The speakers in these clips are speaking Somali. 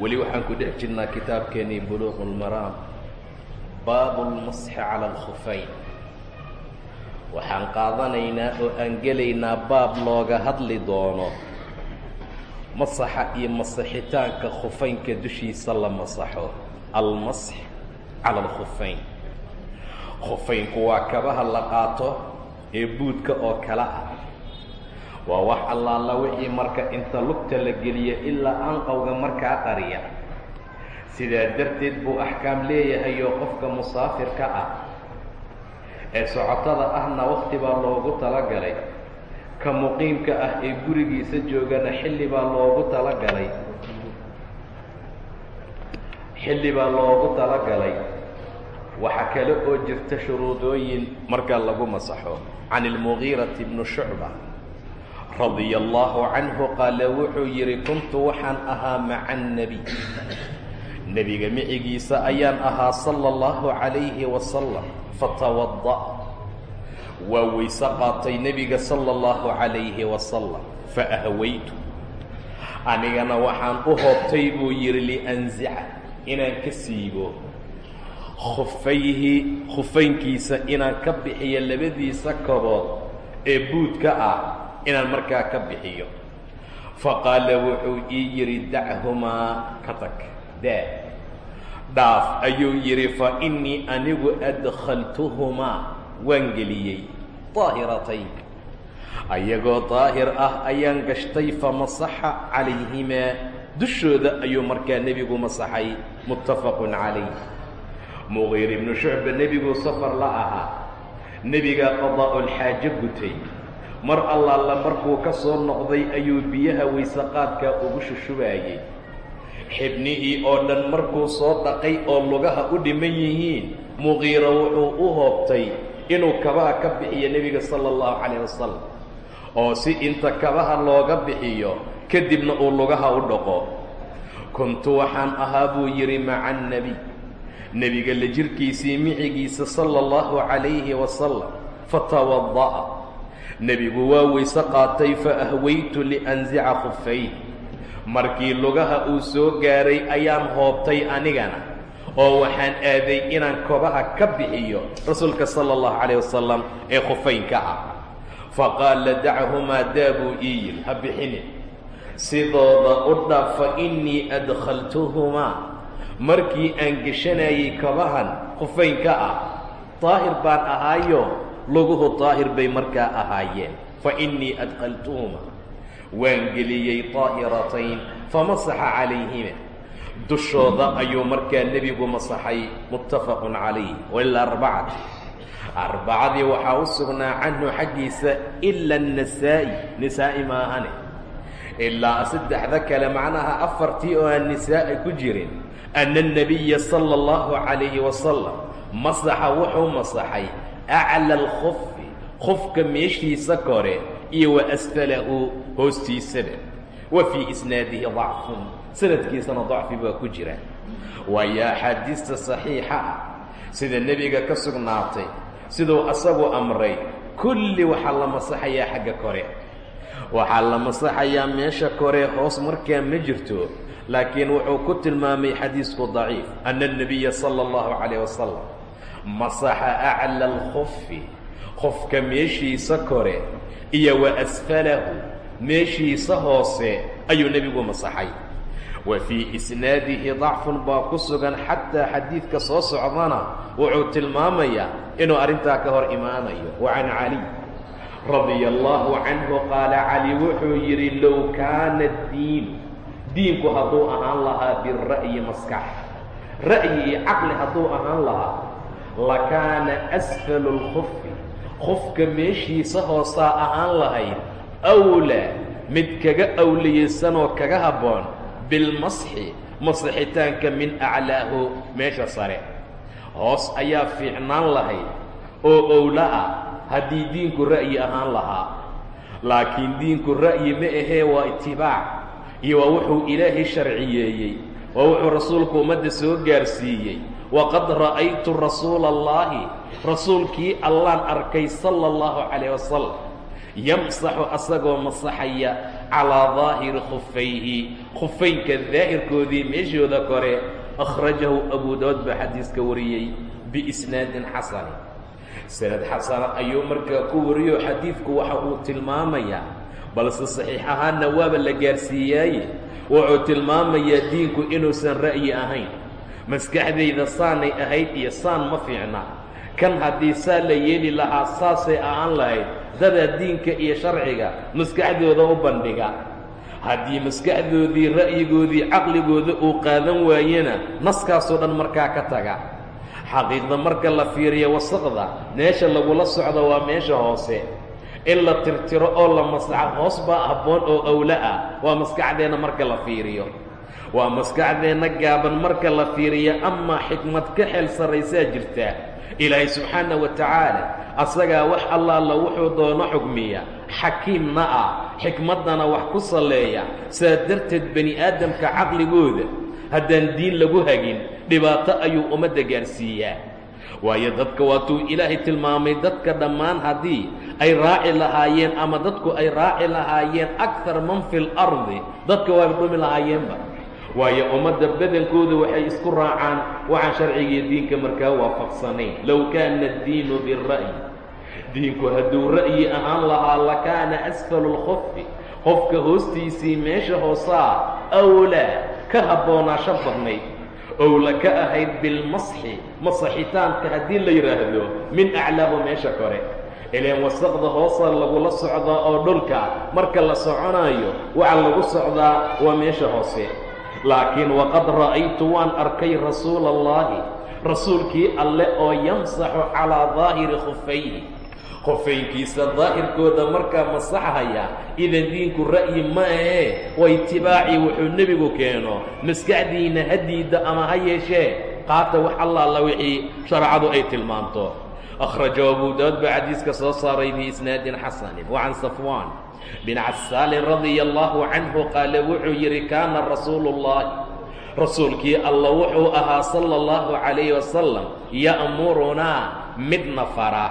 weli waxaan ku dhex jirnaa kitaabkeenii buluuq اlmaraam baabu اlmasxi cala اlkhufayn waxaan qaadanaynaa oo aan gelaynaa baab looga hadli doono masaxa iyo masaxitaanka khufaynka dushiisa la masaxo almasx cala alkhufayn khufaynku waa kabaha la qaato ee buudka oo kale ah waa wax allaala wixii marka inta lugta la geliyo ilaa anqowga markaa qariya. Sidaa darteed buu axkaam leeyahay oo qofka musaafirka ah ee socotada ahna wakhti baa loogu talagalay. Ka muqiimka ah ee gurigiisa joogana xilli baa loogu talagalay. Xilli baa loogu talagalay. Waxaa kale oo jirta shuruudooyin markaa lagu masaxo. Can ilmugiirati bnu shucba radia allahu canhu qaala wuxuu yidhi kuntu waxaan ahaa maca annebiy nebiga micigiisa ayaan ahaa sala allahu calayhi wasalam fatawada' waa weyse qaatay nebiga sala allahu calayhi wasalam faahwaytu anigana waxaan u hoobtay buu yidhi lianzica inaan ka siibo. Khufayhi khufaynkiisa inaan ka bixiyo labadiisa kobood ee buudka ah inaan markaa ka bixiyo. Faqaala wuxuu ii yidhi dachumaa ka tag daa. Dhaaf ayuu yidhi fa innii anigu adkhaltuhumaa waan geliyey. Daahiratayn ayagoo daahir ah ayaan gashtay famasaxa calayhimaa. Dushooda ayuu markaa nebigu masaxay muttafaqun calayh. Muqiir ibnu shucba nebiguu safar la ahaa. Nebigaa qadaa'ulxaajo gutay mar allaala markuu ka soo noqday ayuu biyaha weyseqaadkaa ugu shushubaayey xibnihii oo dhan markuu soo dhaqay oo lugaha u dhiman yihiin muqiira wuxuu u hoobtay inuu kabaha ka bixiyo nebiga sala allahu calayh wasalam oo si inta kabaha looga bixiyo kadibna uu lugaha u dhaqo. Kuntu waxaan ahaa buu yidhi maca annebiy nebiga la jirkiisii micigiisa sala allahu calayhi wasalam fatawada'a nebigu waa weyse qaatay fa ahwaytu lianzica khufayh markii lugaha uu soo gaaray ayaan hoobtay anigana oo waxaan aaday inaan kobaha ka bixiyo rasuulka sala allahu calayh wasalam ee khufaynka ah. Faqaala dachumaa daabuu ii yidhi ha bixinin. Sidooda u dhaaf fa innii adkhaltuhumaa markii aan geshanayay kabahan khufaynka ah daahir baan ahaayo luguhu daahir bay markaa ahaayeen. Fa innii adkaltuhuma waan geliyey daahiratayn famasaxa calayhima. Dushooda ayuu markaa nebigu masaxay muttafaqun calayh waila arbacati arbacadii waxaa u sugnaa canhu xaggiisa ila annasaa'i nisaa'i maahane. Ilaa saddexda kale macnaha afartii oo aan nisaa'i ku jirin anna annabiya sala allahu calayhi wasalam masaxa wuxuu masaxay acla alkhufi khufka meeshiisa kore iyo wa asfala-u wa fii isnaadihi dacfun sanadkiisana dacfi baa ku jira waayo axaadiista saxiixa ah sida nebiga ka sugnaatay siduu asagu amray kulli waxaa la masaxayaa xagga kore waxaa la masaxayaa meesha kore hoos markaa ma jirto laakiin wuxuu ku tilmaamay xadiisku daciif ana alnabiya sala allahu calayh wasalam masaxa acla alkhufi qofka meeshiisa kore iyo wa asfalahu meeshiisa hoose ayuu nebigu masaxay. Wa fii isnaadihi dacfun baa ku sugan xataa xadiidka soo socdana wuxuu tilmaamayaa inuu arrintaa ka hor imaanayo. Wa can caliy radia allahu canhu qaala cali wuxuu yidhi low kaana diinu diinku hadduu ahaan lahaa bira'yi maskax. Ra'yi iyo caqli hadduu ahaan lahaa lakaana asfalu lkhufi khufka meeshiisa hoosaa ahaan lahayd awlaa mid kaga awliyeysanoo kaga habboon bilmasxi masixitaanka min aclaahu meesha sare. Hoos ayaa fiicnaan lahayd oo owla ah haddii diinku ra'yi ahaan lahaa. Laakiin diinku ra'yi ma ahee waa itibaac iyo waa wuxuu ilaahay sharciyeeyey waa wuxuu rasuulku ummadda soo gaarsiiyey waqad ra'aytu rasuula allaahi rasuulkii allaan arkay sala allahu calayh wasalam yamsaxu asagoo masaxaya calaa daahiri khufayhi khufaynka daahirkoodii meeshooda kore akhrajahu abu daawud baa xadiiska wariyey biisnaadin xasani sanad xasana ayuu markaa ku wariyo xadiidku waxa uu tilmaamayaa balse saxiix ahaanna waaba la gaarsiiyaaye wuxuu tilmaamayaa diinku inuusan ra'yi ahayn maskaxdayda saanay ahayd iyo saan ma fiicna. Kan haddii saa la yeeli lahaa saasay ahaan lahayd dadaa diinka iyo sharciga maskaxdooda u bandhiga. Haddii maskaxdoodii ra'yigoodii caqligooda uu qaadan waayena naskaasoo dhan markaa ka taga. Xaqiiqda marka la fiiriyo wasaqda meesha lagula socdo waa meesha hoose. In la tirtiro oo la masaxo hoos baa habboon oo awla ah waa maskaxdeenna marka la fiiriyo waa maskaxdeenna gaaban marka la fiiriyo amaa xikmad ka xeel sarraysaa jirtaa ilaahay subxaana wa tacaala asagaa wax allaala wuxuu doono xugmiya. Xakiimna ah xikmaddana wax ku salleeya. Saa darteed bani aadamka caqligooda haddaan diin lagu hagin dhibaato ayuu ummadda gaarsiiyaa waayo dadka waatuu ilaahay tilmaamay dadka dhammaan haddii ay raaci lahaayeen ama dadku ay raaci lahaayeen akar man fi lardi dadka waaba dhumi lahaayeenba waayo ummadda badankooda waxay isku raacaan waxaan sharcigiiyo diinka markaa waafaqsanayn. Low kaana addiinu bira'yi diinku hadduu ra'yi ahaan lahaa lakaana asfalu lkhofi qofka hoostiisii meesha hoosaa awlaa ka habboonaasho badnayd. Owla ka ahayd bilmasxi masaxitaanka haddii la yidhaahdo min aclaahu meesha kore. Ileen wasaqda hoosaa lagula socdaa oo dhulka marka la soconaayo waxa lagu socdaa waa meesha hoose laakiin waqad ra'aytu waan arkay rasuula allaahi rasuulkii alle oo yamsaxu calaa daahiri khufayhi. Khufaynkiisa daahirkooda markaa masaxhaya idan diinku ra'yi ma ahee waa itibaaci wuxuu nebigu keeno maskaxdiinna hadiidda ama ha yeeshee qaata wax allaala wixii sharcadu ay tilmaanto. Akhrajahu abu daawud baa xadiiska soo saaray biisnaadin xasanin wa can safwaan bin casaalin radia allaahu canhu qaale wuxuu yidhi kaana rasuulu ullaahi rasuulkii alla wuxuu ahaa sala allahu calayhi wasalam ya'murunaa midna fara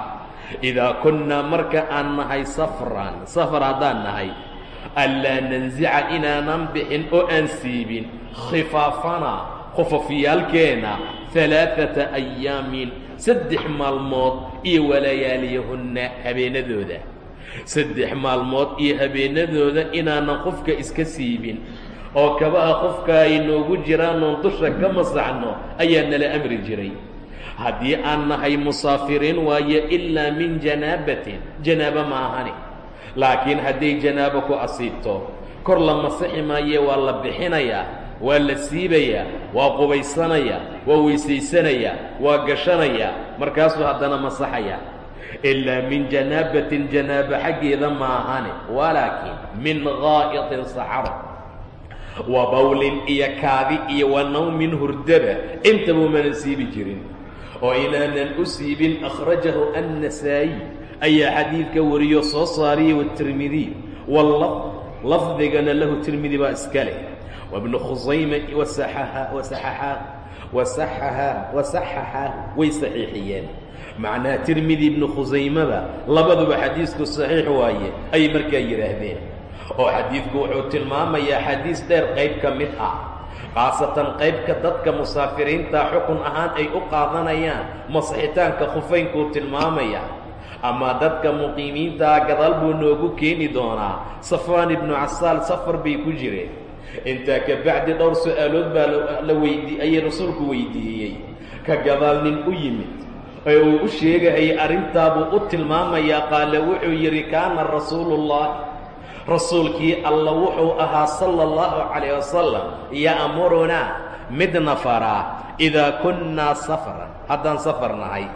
idaa kunnaa marka aan nahay safran safar haddaan nahay anlaa nansica inaanan bixin oo aan siibin khifaafana khufafyaalkeenna alaaata ayaamin saddex maalmood iyo walayaaliyahunna habeenadooda saddex maalmood iyo habeenadooda inaanan qofka iska siibin. oo kabaha qofka ay noogu jiraanoon dusha ka masaxno ayaa nala amri jiray. Haddii aan nahay musaafiriin waayo ilaa min janaabatin janaabo ma ahani. Laakiin hadday janaabo ku asiibto kor la masixi maaye waa la bixinayaa waa la siibayaa waa qubaysanayaa waa weysaysanayaa waa gashanayaa markaasuu haddana masaxaya ilaa min janaabatin janaabo xaggeeda ma ahani walaakin min gaa'iطin saxaro wa bawlin iyo kaadi iyo wa nawmin hurdaba intaba umana siibi jirin oo inaanan u siibin akhrajahu annasaa'i ayaa xadiidka wariyo soo saariya watirmidiy wallafd lafdigana lahu tirmidi baa iska leh wabnu khusayma wasaxahaa wasaxaxaahu way saxiixiyeen macnaha tirmidi ibnu khusaymada labaduba xadiisku saxiix waaye ayay markaa yidhaahdeen. Oo xadiidku wuxuu tilmaamayaa xadiis dheer qayb ka mid ah khaasatan qaybka dadka musaafiriinta xukun ahaan ay u qaadanayaan masixitaanka khufaynkuu tilmaamaya. Ama dadka muqiimiintaa gadaal buu noogu keeni doonaa safwaan ibnu casaal safar bay ku jireen. Intaa ka bacdi dhowr su'aalood baa la weydii ayay rasuulku weydiiyey. Ka gadaal nin u yimid ee uu u sheegahayay arrintaabuu u tilmaamayaa qaale wuxuu yidhi kaana rasuuluullahi rasuulkii alla wuxuu ahaa sala allahu calayh wasalam ya'murunaa midna faraa idaa kunnaa safran haddaan safar nahay.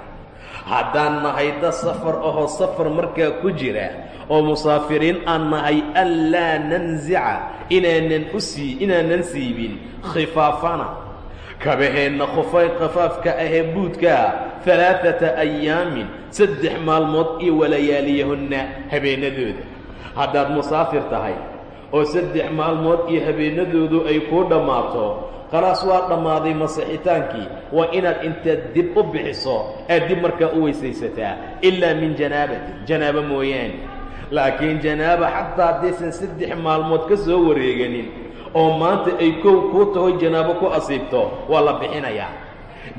Haddaan nahay dad safar ahoo safar markaa ku jira oo musaafiriin aan nahay anlaa nansica inaanan u sii inaanan siibin khifaafana. Kabaheenna khufay khafaafka ahee buudkaa alaaata ayaamin saddex maalmood iyo walayaaliyahunna habeenadooda. Haddaad musaafir tahay oo saddex maalmood iyo habeenadoodu ay kuu dhammaato khalaas waa dhammaaday masixitaankii. Waa inaad intaad dib u bixiso aad dib markaa u weysaysataa ilaa min janaabatin janaabo mooyaane. Laakiin janaaba xataa haddaysan saddex maalmood ka soo wareeganin oo maanta ay kow kuu tahoy janaabo ku asiibto waa la bixinayaa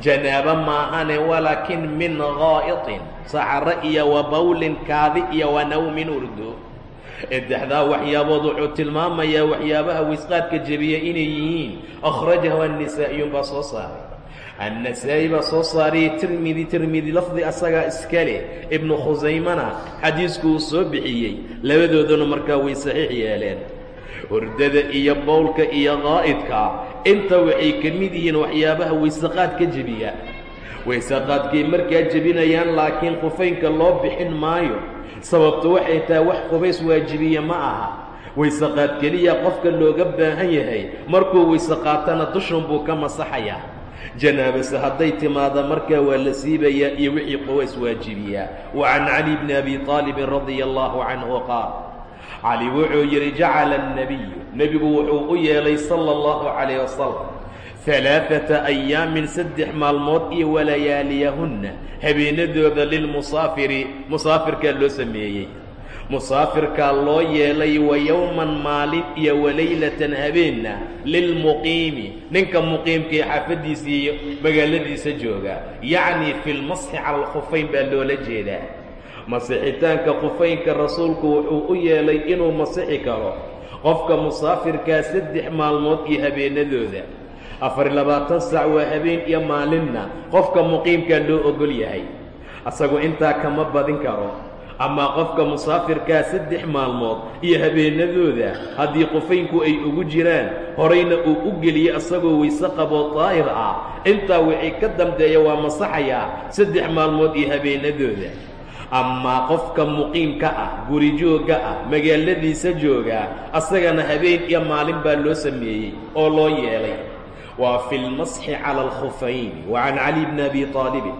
janaabo maahane walaakin min gaa'iطin saxaro iyo wa bawlin kaadi iyo wa nawmin urdo eddexdaa waxyaabood wuxuu tilmaamayaa waxyaabaha wisqaadka jebiya inay yihiin akhrajahu annisaa'iyun baa soo saaray annasaa'i baa soo saariyey tirmidi tirmidi lafdi asagaa iska leh ibnu khusaymana xadiisku uu soo bixiyey labadooduna markaa way saxiix yeeleen hurdada iyo bowlka iyo qaa'idka inta waxay ka mid yihiin waxyaabaha waysaqaad ka jebiya waysaqaadkay markaa jebinayaan laakiin qufaynka loo bixin maayo sababtu waxay tahay wax qubays waajibiya ma aha. Waysaqaad keliya qofka looga baahan yahay markuu wayse qaatana dushun buu ka masaxayaa. Janaabase hadday timaada markaa waa la siibayaa iyo wixii qubays waajibiyaa wa can cali bni abi aalibin radia allahu canhu qaal cali wuxuu yidhi jacala annabiyu. Nebigu wuxuu u yeelay sala allahu calayh wasalam alaaata ayaamin saddex maalmood iyo walayaaliyahunna habeenadooda lilmusaafiri musaafirkaa loo sameeyey. Musaafirkaa loo yeelay wa yowman maalin iyo walaylatan habeenna lilmuqiimi ninka muqiimkaee xaafaddiisa iyo magaaladiisa jooga. Yacnii fi lmasxi cala alkhufayn baa loola jeedaa masixitaanka khufaynka rasuulku wuxuu u yeelay inuu masixi karo qofka musaafirkaa saddex maalmood iyo habeenadooda. Afar labaatan saac waa habeen iyo maalinna qofka muqiimkaa loo ogol yahay. Asagu intaa kama badin karo. Amaa qofka musaafirkaa saddex maalmood iyo habeenadooda haddii qufaynku ay ugu jiraan horayna uu u geliyey asagoo wayse qaboo daahir ah. Intaa wixii ka dambeeya waa masaxayaa saddex maalmood iyo habeenadooda amaa qofka muqiimka ah gurijoogga ah magaaladiisa jooga asagana habeen iyo maalin baa loo sameeyey oo loo yeelay. Waa fi lmasxi cala alkhufayn wa can cali bni abi aalibin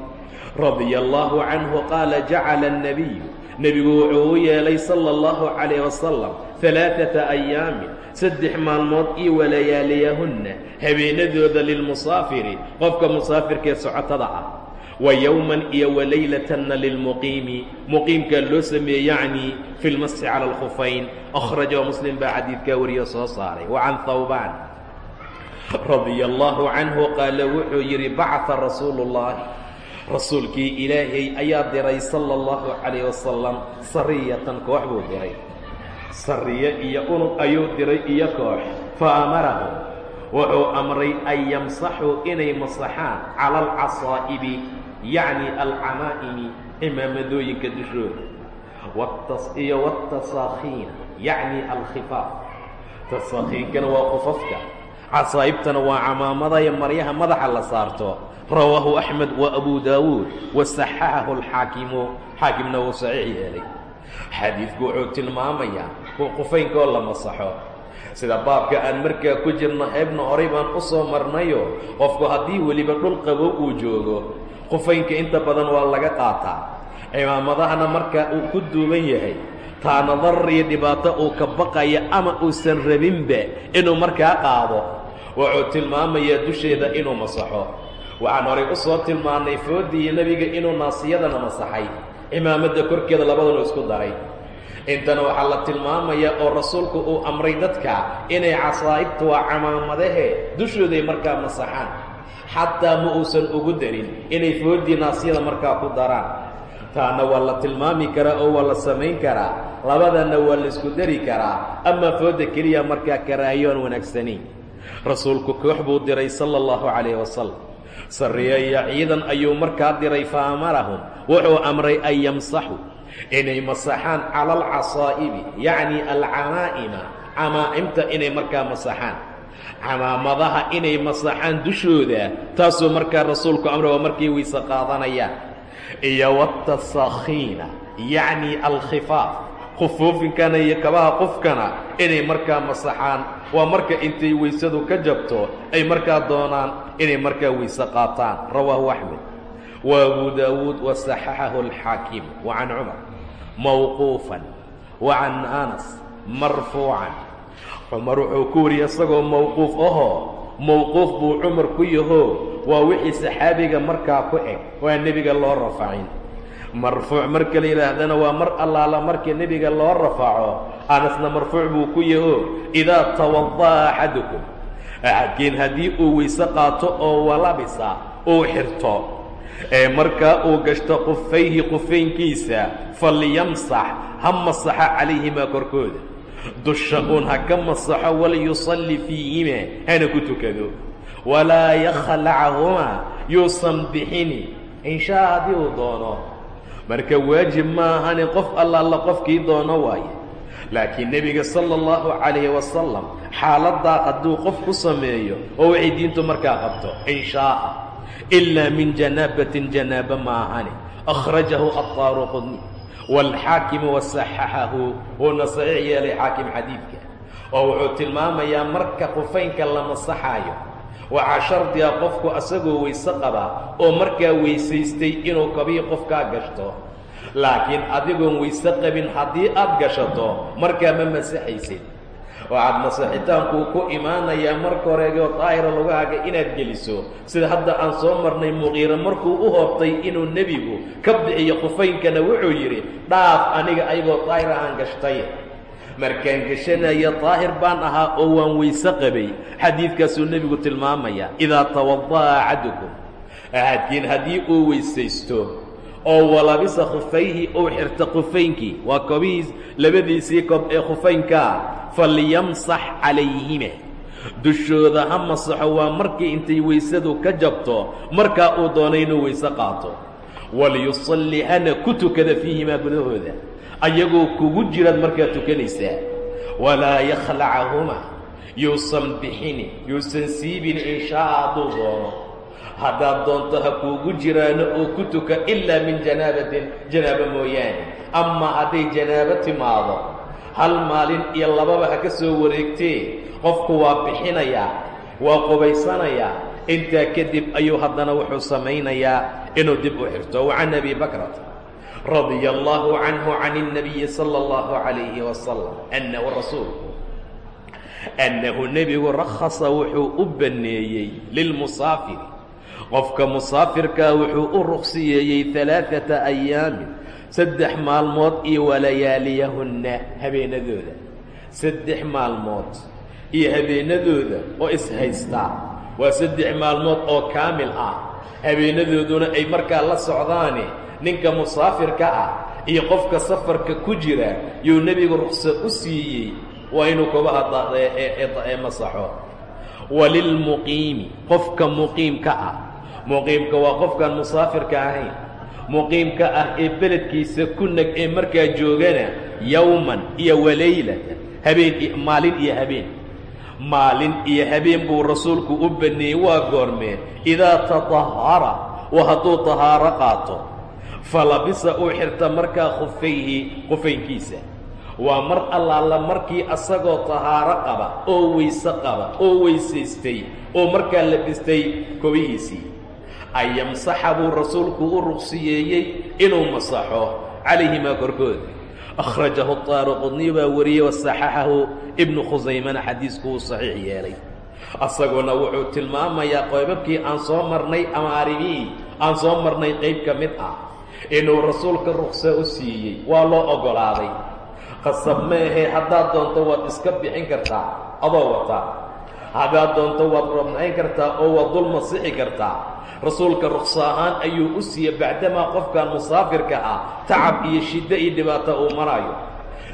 radia allahu canhu qaala jacala annabiyu nebigu wuxuu u yeelay sala allahu calayh wasalam alaaata ayaamin saddex maalmood iyo walayaaliyahunna habeenadooda lilmusaafiri qofka musaafirkee socotada ah wa yowman iyo walaylatanna lilmuqiimi muqiimkaa loo sameeyey yacni fi lmasxi cala alkhufayn akhrajahu muslim baa xadiidkaa wariyo soo saaray. Wa can hawbaan radia allahu canhu qaala wuxuu yidhi bacaa rasuulu ullaahi rasuulkii ilaahay ayaa diray sala allahu calayh wasalam sariyatan koox buu diray. Sariye iyo unug ayuu diray iyo koox. Fa amarahum wuxuu amray an yamsaxuu inay masaxaan cala alcasaa'ibi yacni alcamaa'imi cimaamadooyinka dushooda. Iyo watasaakhiina yacni alkhifaaf. Tasaakhiinkana waa qufafka casaa'ibtana waa camaamadayo maryaha madaxa la saarto. Rawaahu axmed wa abu daawuud wa saxaxahu alxaakimu xaakimna wuu saxiix yeelay. Xadiidku wuxuu tilmaamayaa qufaynkaoo la masaxo sida baabka aan markaa ku jirno heebna horay baan u soo marnayo qofku haddii weliba dhul qabow uu joogo qufaynka inta badan waa laga qaataa. Cimaamadahana markaa uu ku duuban yahay taana darar iyo dhibaato uu ka baqaya ama uusan rabinba inuu markaa qaado wuxuu tilmaamayaa dusheeda inuu masaxo. Waxaan horay u soo tilmaannay foodiiyo nebiga inuu naasiyadana masaxay. Cimaamadda korkeeda labadanu isku daray intana waxaa la tilmaamayaa oo rasuulku uu amray dadka inay casaa'ibta waa camaamadahe dushooday markaa masaxaan. Xataa ma uusan ugu darin inay foodii naasiyada markaa ku daraan. Taana waa la tilmaami karaa oo waa la samayn karaa. Labadanna waa la isku dari karaa. Amaa fooda keliya markaa karaahiyo aan wanaagsanayn rasuulku koox buu diray sala allahu calayh wasalam sarriyo iyo ciidan ayuu markaa diray fa amarahum wuxuu amray an yamsaxuu inay masaxaan cala alcasaa'ibi yacni alcamaa'ima camaa'imta inay markaa masaxaan. Camaamadaha inay masaxaan dushooda taasuu markaa rasuulku amray waa markay weyse qaadanayaan iyo watasakhiina yacni alkhifaaf khufuufinkana iyo kabaha qofkana inay markaa masaxaan. Waa marka intay weysadu ka jabto ay markaa doonaan inay markaa weyse qaataan. Rawaahu axmed. Wa abu daawuud wasaxaxahu alxaakim. Wa can cumar mawquufan wa can anas marfuucan. Cumar wuxuu ku wariyey isagoo mawquuf ahoo mawquuf buu cumar ku yahoo waa wixii saxaabiga markaa ku eg waa nebiga loo rafacin. Marfuuc marka la yidhaahdana waa mar allaala markii nebiga loo rafaco anasna marfuuc buu ku yaho idaa tawada'a axadukum. Axadkiin haddii uu weyse qaato oo walabisa uu xirto ee markaa uu gashto qufayhi qufaynkiisa falyamsax ha masaxa calayhimaa korkooda. Dusha uun ha ka masaxo walyusalli fiihima hana ku tukado. Walaa yakhlacahumaa yuusan bixini. Inshaa haddii uu doono. Marka waajib ma ahani qof allaala qofkii doono waaye. Laakiin nebiga sala allahu calayhi wasalam xaaladdaa hadduu qof ku sameeyo oo waxay diintu markaa qabto in shaaa ilaa min janaabatin janaaba ma ahani akhrajahu aطaaru qudni waalxaakimu wasaxaxahu wuuna saxiix yeelay xaakim xadiidka oo wuxuu tilmaamayaa marka qufaynka la masaxaayo waxaa shardiga qofku asagoo weyse qaba oo markaa weysaystay inuu kabii qofkaa gashto laakiin adigoon weyse qabin haddii aad gashato markaa ma masaxaysid waxaad masaxitaankuu ku imaanayaa marka horeegoo daahira lugahaaga inaad geliso. Sida hadda aan soo marnay muqiiro markuu u hoobtay inuu nebigu ka bixiyo qufaynkana wuxuu yidhi dhaaf aniga ayagoo daahir ahaan gashtay. Markaan gashanaya daahir baan ahaa oo waan weyse qabay. Xadiidkaasuu nebigu tilmaamaya idaa tawada'a axadukum axadkiin haddii uu weysaysto oo walabisa khufayhi uu xirta khufaynkii. Waa kobihiis labadiisii kob ee khufaynkaa falyamsax calayhima dushooda ha masaxo waa markii intay weysadu ka jabto markaa uu doonay inuu weyse qaato. Waliyusalli hana ku tukada fiihimaa gudahooda ayagoo kugu jiraad markaa tukanaysaa walaa yakhlacahuma. Yuusan bixini yuusan siibin inshaaa hadduu doono haddaad doonto ha kuugu jiraano oo ku tuka ilaa min janaabatin janaabo mooyaane. Amaa hadday janaabo timaado hal maalin iyo lababa ha ka soo wareegtee. Qofku waa bixinayaa waa qubaysanayaa. Intaa kadib ayuu haddana wuxuu samaynayaa inuu dib u xirto. Wa can abi bakrata radia allahu canhu can innabiyi sala اllahu calayhi wasalam annahu rasuulku annahu nebigu rakhasa wuxuu u baneeyey lilmusaafiri qofka musaafirkaa wuxuu u ruqsiyeeyey alaaثata ayaamin saddex maalmood iyo walayaaliyahunna habeenadooda. Saddex maalmood iyo habeenadooda oo ishaystaa waa saddex maalmood oo kaamil ah. Habeenadooduna ay markaa la socdaane ninka musaafirka ah iyo qofka safarka ku jira yuu nebigu ruqso u siiyey waa inuu kubaha masaxo. Walilmuqiimi qofka muqiimka ah muqiimka waa qofkaan musaafirka ahayn. Muqiimka ah ee beledkiisa ku neg ee markaa joogana yowman iyo walaylatan habeen maalin iyo habeen. Maalin iyo habeen buu rasuulku u banneeyey waa goormeen idaa tatahara wa hadduu tahaaro qaato falabisa uu xirta markaa khufayhi qufaynkiisa waa mar allaala markii asagoo tahaaro qaba oo weyse qaba oo weysaystay oo markaa labistay kobihiisii ay yamsaxa buu rasuulku u ruqsiyeeyey inuu masaxo. calayhimaa korkooda akhrajahu taariqudniy baa wariyey wasaxaxahu ibnu khusaymana xadiisku uu saxiix yeelay. asaguna wuxuu tilmaamayaa qoybabkii aan soo marnay ama arrimihii aan soo marnay qayb ka mid ah. inuu rasuulka ruqso u siiyey waa loo oggolaaday qasab maahee haddaad doonto waad iska bixin kartaa adoo wata haddaad doonto waad robnayn kartaa oo waad dul masixi kartaa. Rasuulka ruqso ahaan ayuu u siiyey bacdamaa qofkan musaafirka ah tacab iyo shiddo iyo dhibaato uu maraayo.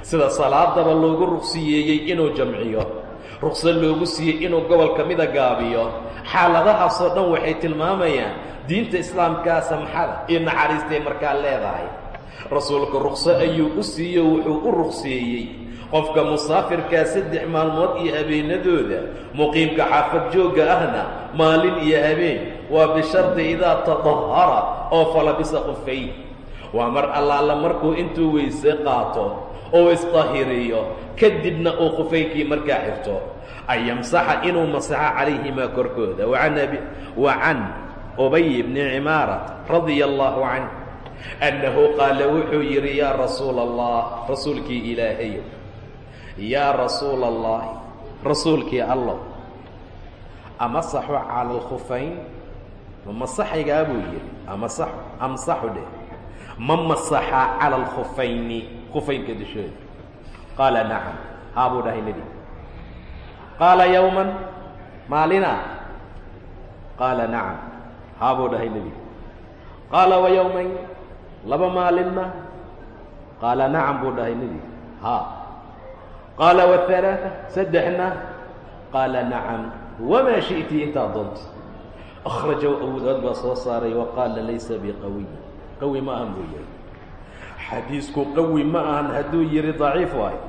Sida salaadaba loogu ruqsiyeeyey inuu jamciyo ruqso loogu siiyey inuu gobol ka mida gaabiyo. Xaaladahaasoo dhan waxay tilmaamayaan diinta islaamkaa samxada iyo naxariistay markaa leedahay. Rasuulka ruqso ayuu u siiyo wuxuu u ruqseeyey qofka musaafirkaa saddex maalmood iyo habeenadooda muqiimka xaafad joogga ahna maalin iyo habeen waa bishardi idaa tadahara oo falabisa khufay waa mar allaala markuu intuu weyse qaato oo isdahiriyo kadibna uu khufaynkii markaa xirto. An yamsaxa inuu masaxo calayhimaa korkooda wa can ubay bni cimaara radia allahu canh annahu qaala wuxuu yidhi yaa rasuula allah rasuulkii ilaahayo yaa rasuula allahi rasuulkii allow amasaxu cala alkhufayn? Ma masaxaygaa buu yidhi amasaxu amsaxu dheh ma masaxaa cala alkhufayni khufaynka dushooda. Qaala nacam haa buu dhahay nebiga qaala yowman maalina? Qaala nacam haa buu dhahay nebiga wa yowmayn laba maalinna? Qaala nacam buu dhahay nebiga qaala wahalaaثa saddexna qaala nacam wamaa shi'ti intaa doonto akhrajahu abudaad baa soo saaray wa qaala laysa biqawiy qawi ma ahan buu yihi xadiisku qawi ma ahan hadduu yihi daciif waayo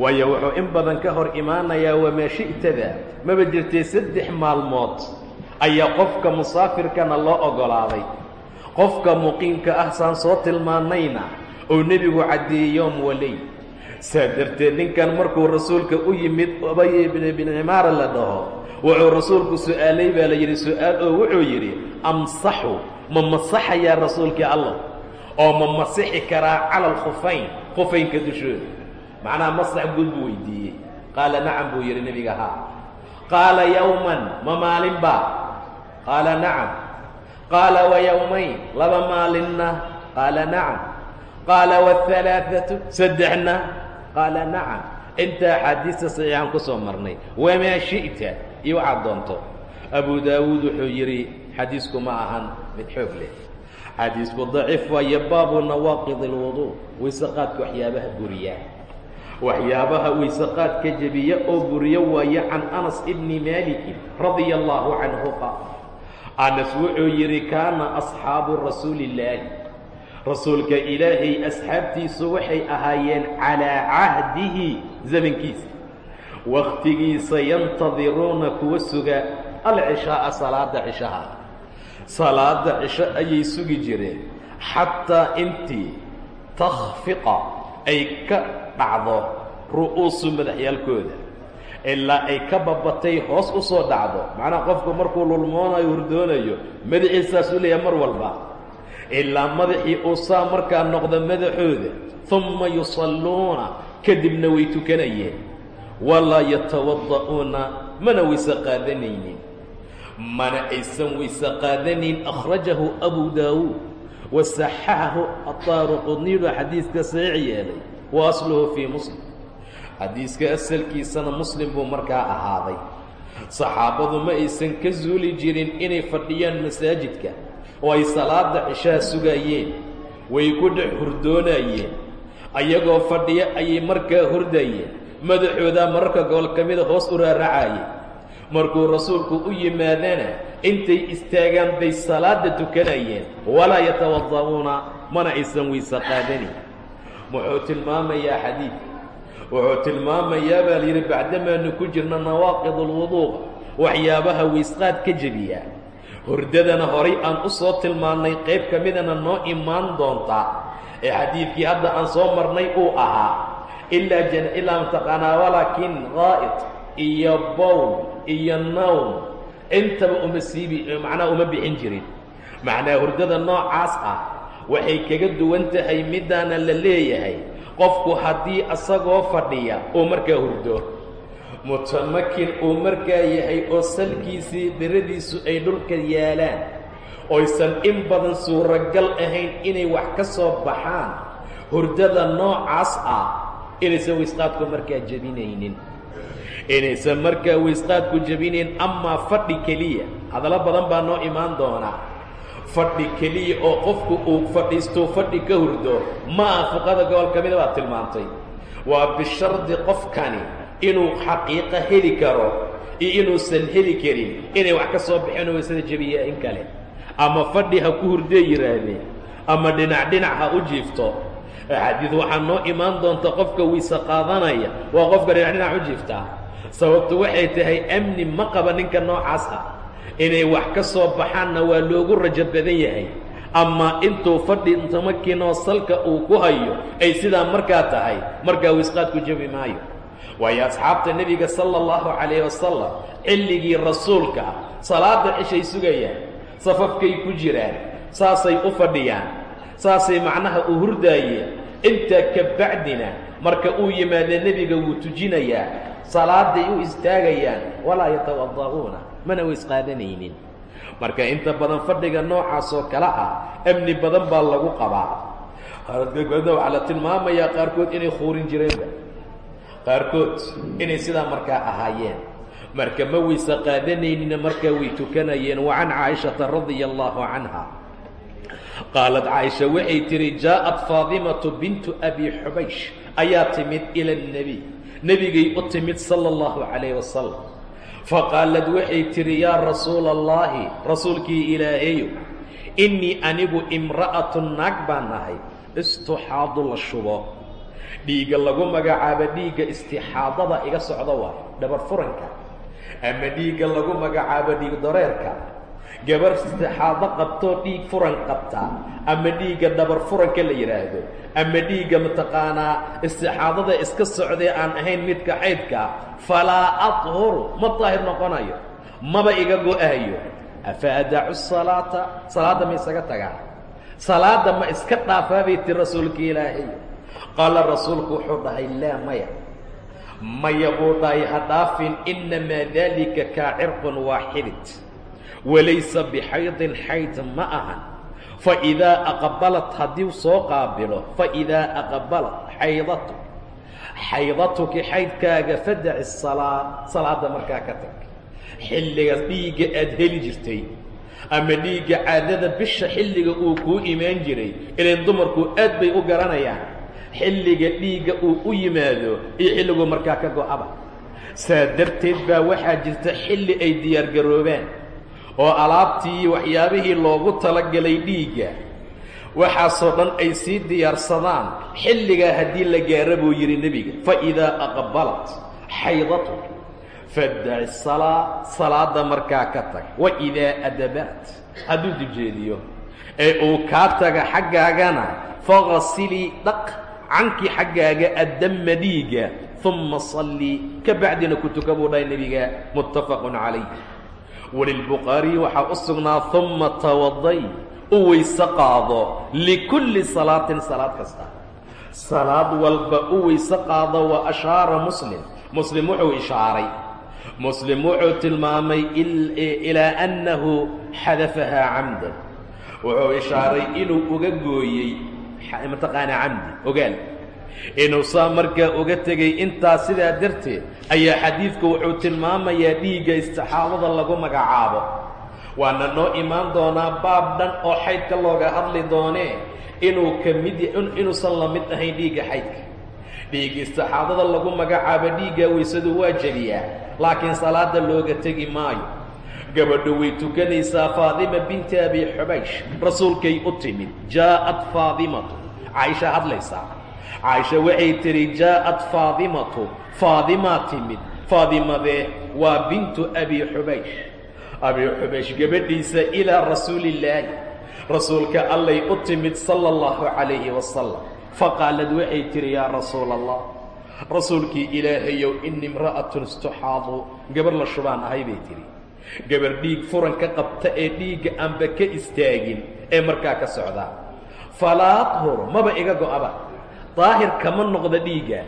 waayo wuxuu in badan ka hor imaanayaa wamaa shi'tada maba jirtay saddex maalmood ayaa qofka musaafirkana loo oggolaaday qofka muqiimka ah saan soo tilmaannayna oo nebigu caddeeyey yoom waley saa darteed ninkan markuu rasuulka u yimid ubay ibn bni cimaara la dhaho. Wuxuu rasuulku su'aalay baa la yidhi su'aal oo wuxuu yidhi amsaxu ma masaxayaa rasuulkii allah? Oo ma masixi karaa cala alkhufayn khufaynka dushooda macnaha masax guud buu weydiiyey. Qaala nacam buu yidhi nebiga haa. Qaala yowman ma maalin baa? Qaala nacam. Qaala wa yowmayn laba maalinna. Qaala nacam. Qaala wahalaaثatu saddexna qaala nacam inta axaadiista saxiixaan ku soo marnay wamaa shi'ta? Iyo waxaad doonto. Abu daawuud wuxuu yidhi xadiisku ma ahan mid xoog leh. Xadiisku daciif waayo baabu nawaaqid اlwudu wayseqaadka waxyaabaha buriya waxyaabaha wayseqaadka jebiya oo buriyo waayo can anas ibni maalikin radia allahu canhu qaal anas wuxuu yidhi kaana asxaabu rasuuli illaahi rasuulka ilaahay asxaabtiisu waxay ahaayeen calaa cahdihi zamankiisa. Wakhtigiisa yantadiruuna kuwa suga alcishaaa salaada cishaha. Salaada cisho ayay sugi jireen xataa intii takhfiqa ay ka dhacdo ru'uusu madaxyaalkooda. Ilaa ay ka babatay hoos u soo dhacdo. Macnaha qofku markuu lulmoonayo hurdoonayo madaxiisaas u leeyahay mar walba ilaa madaxii uu saa markaa noqdo madaxooda humma yusalluuna kadibna way tukanayeen. Walaa yatawada'uuna mana wayse qaadanaynin. Mana aysan wayse qaadanayn akhrajahu abu daawuud wasaxaxahu ataaruqudniyu xadiiska saxiix yeelay wa asluhu fii muslim. Xadiiska asalkiisana muslim buu markaa ahaaday. Saxaabadu ma aysan ka zuuli jirin inay fadhiyaan masaajidka oo ay salaada cishaha sugaayeen way ku dhex hurdoonayeen. Ayagoo fadhiyo ayay markaa hurdayeen. Madaxoodaa mararka gobol ka mida hoos u raaracaayeen markuu rasuulku u yimaadana intay istaagaan bay salaada tukanayeen walaa yatawada'uuna mana aysan weyse qaadanin wuxuu tilmaamayaa xadiidka wuxuu tilmaamayaa baa layidhi bacdamaanu ku jirna nawaaqid alwuduuq waxyaabaha weysqaad ka jebiya hurdadana horay aan u soo tilmaannay qayb ka midana noo imaan doonta ee xadiidkii hadda aan soo marnay uu ahaa ilaa ilaa mataqaanaa walaakin qaa'id iyo bowl iyo nawm intaba uma siibi macnaha uma bixin jirin. Macnaa hurdada noocaas ah waxay kaga duwan tahay middaana la leeyahay qofku haddii asagoo fadhiya uu markaa hurdo mutamakin uu markaa yahay oo salkiisii diradiisu ay dhulka yaalaan oysan in badan suuragal ahayn inay wax ka soo baxaan hurdada noocaas ah inaysan waysqaadku markaa jebinaynin inaysan markaa waysqaadku jebinayn amaa fadhi keliya hadallo badan baa noo imaan doonaa fadhi keliya oo qofku uu fadhiistou fadhi ka hurdo ma aha fuqada gobol ka mida baad tilmaantay. Waa bishardi qofkani inuu xaqiiqo heli karo iyo inuusan heli karin inay wax ka soo baxeenoo waysada jebiya in kale. Ama fadhi ha ku hurdee yidhaahdeen ama dhinac dhinac ha u jiifto. Xadiid waxaa noo imaan doonta qofka weyse qaadanaya waa qofka dhinac dhinac u jiiftaa sababtu waxay tahay amni ma qaba ninka noocaas ah. Inay wax ka soo baxaanna waa loogu rajo badan yahay. Ama intuu fadhi intamakinoo salka uu ku hayo ay sidaa markaa tahay markaa wisqaadku jabi maayo waayo asxaabta nebiga sala allahu calayh wasalam xilligii rasuulka salaada cishay sugayaan safafkay ku jiraan saasay u fadhiyaan saasay macnaha u hurdaayeen. Intaa ka bacdina marka uu yimaada nebiga wuu tujinayaa salaaday u istaagayaan walaa yatawada'uuna mana waysqaadanaynin marka inta badan fadhiga noocaas oo kale ah amni badan baa lagu qabaa. Waxaa la tilmaamayaa qaarkood inay khuurin jireenba qaarkood inay sidaa markaa ahaayeen. Marka ma weyse qaadanaynina markaa way tukanayeen. Wa can caaishata radia allaahu canha. Qaalad caaisha waxay tihi jaa'at faadimatu bintu abi xubaysh. Ayaa timid ila اnebiy nebigay u timid sala اllahu calayh wasalam faqaalad waxay tidhi yaa rasuula allaahi rasuulkii ilaahayow innii anigu imra'atu naag baan nahay. Istuxaadu la shubo dhiigga lagu magacaabo dhiigga istixaadada iga socdo waayo dhabar furanka. Ama dhiigga lagu magacaabo dhiig dareerka gabar istixaado qabtoo dhiig furan qabta. Ama dhiigga dhabar furanka la yidhaahdo ama dhiigga mataqaanaa istixaadada iska socdee aan ahayn midka xaydka falaa athuru ma daahir noqonayo maba iga go'ayo afa adacu salaata salaadda ma isaga tagaa. Salaadda ma iska dhaafaa bay ti rasuulka ilaahay qaala rasuulku wuxuu dhahay laa maya. Maya buu dhahay ha dhaafin innamaa daalika kaa cirqun waaxidid walaysa bixaydin xayd ma ahan. Faidaa aqbalat haddii soo qaabilo faidaa aqbalat xaydatu xaydatuki xaydkaaga fadaci salaa salaadda markaa ka tag. Xilligaas dhiigga aad heli jirtay ama dhiigga caadada bisha xilliga uu kuu imaan jiray ilan dumarku aad bay u garanayaan xilliga dhiigga uu u yimaado iyo xilliguu markaa ka go-aba. Saa darteed baa waxaa jirta xilli ay diyaargaroobaan oo alaabtii waxyaabihii loogu talagalay dhiigga. Waxaasoo dhan ay sii diyaarsadaan xilligaa haddii la gaaro buu yidhi nebiga faidaa aqbalat xaydatu fadaci salaa. Salaadda markaa ka tag. Waidaa adabaat hadduu dujeediyo. Ee uu kaa taga xaggaagana faqasilii dhaq cankii xaggaaga addamma dhiigga uma sallii ka bacdina ku tuka buu dhahay nebiga muttafaqun calayh. Walilbukhaariyi waxaa u sugnaa uma tawaday u weyse qaado likulli salaatin salaad kasta. Salaad walba u weyse qaado wa ashaara muslim. Muslim wuxuu ishaaray. Muslim wuxuu tilmaamay ilaa annahu xadafahaa camdan. Wuxuu ishaaray inuu uga gooyey mataqaanaa camdi? Ogaal. Inuu saa markaa uga tegay intaas sidaa darteed ayaa xadiidku wuxuu tilmaamayaa dhiigga istixaadada lagu magacaabo. Waana noo imaan doonaa baab dhan oo xaydka looga hadli doonee inuu ka mid inuusan la mid ahayn dhiigga xaydka. Dhiigga istixaadada lagu magacaabo dhiigga weysadu waa jebiyaa laakiin salaada looga tegi maayo gabadhu way tukanaysaa faadima binti abi xubaysh rasuulkay u timid jaa'at faadimatu. Caaisha hadlaysaa caaisha waxay tidhi jaa'at faadimatu. Faadimaa timid. Faadimadee waa bintu abi xubaysh abi xubaysh gabadhiisa ilaa rasuulillaahi. Rasuulka allay u timid sala allahu calayhi wasalam faqaalad waxay tidhi yaa rasuula allah rasuulkii ilaahayow ini imra'atun istuxaadu. Gabar la shubaan ahay bay tidhi gabar dhiig furan ka qabta ee dhiigga aanba ka istaagin ee markaa ka socdaa falaa adhur maba iga go'aba. Daahir kama noqda dhiigga.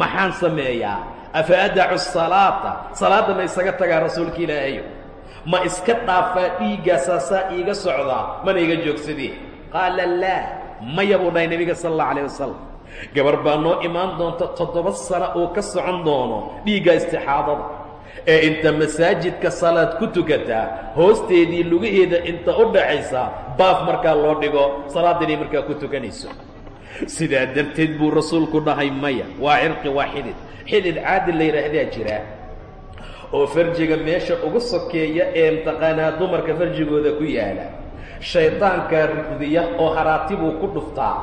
Maxaan sameeyaa? Afa adacu salaata? Salaadda ma isaga tagaa rasuulka ilaahayow ma iska dhaafaa dhiiggaasaasaa iiga socdaa? Mana iga joogsadee qaala laa. Maya buu dhahay nebiga sala allau alayh wasalam gabar baa noo imaan doonta toddoba sano uu ka socon doono dhiigga istixaadada ee inta masaajidka salaad ku tukataa hoosteedii lugaheeda inta u dhaxaysa baaf markaa loo dhigo salaadda inay markaa ku tukanayso. Sidaa darteed buu rasuulku dhahay maya waa cirqi waa xidid. Xidid caadi la yidhaahdaa jira oo farjiga meesha ugu sokeeya ee imtaqaanaa dumarka farjigooda ku yaalla. Shaydaanka rugdiya oo haraati buu ku dhuftaa.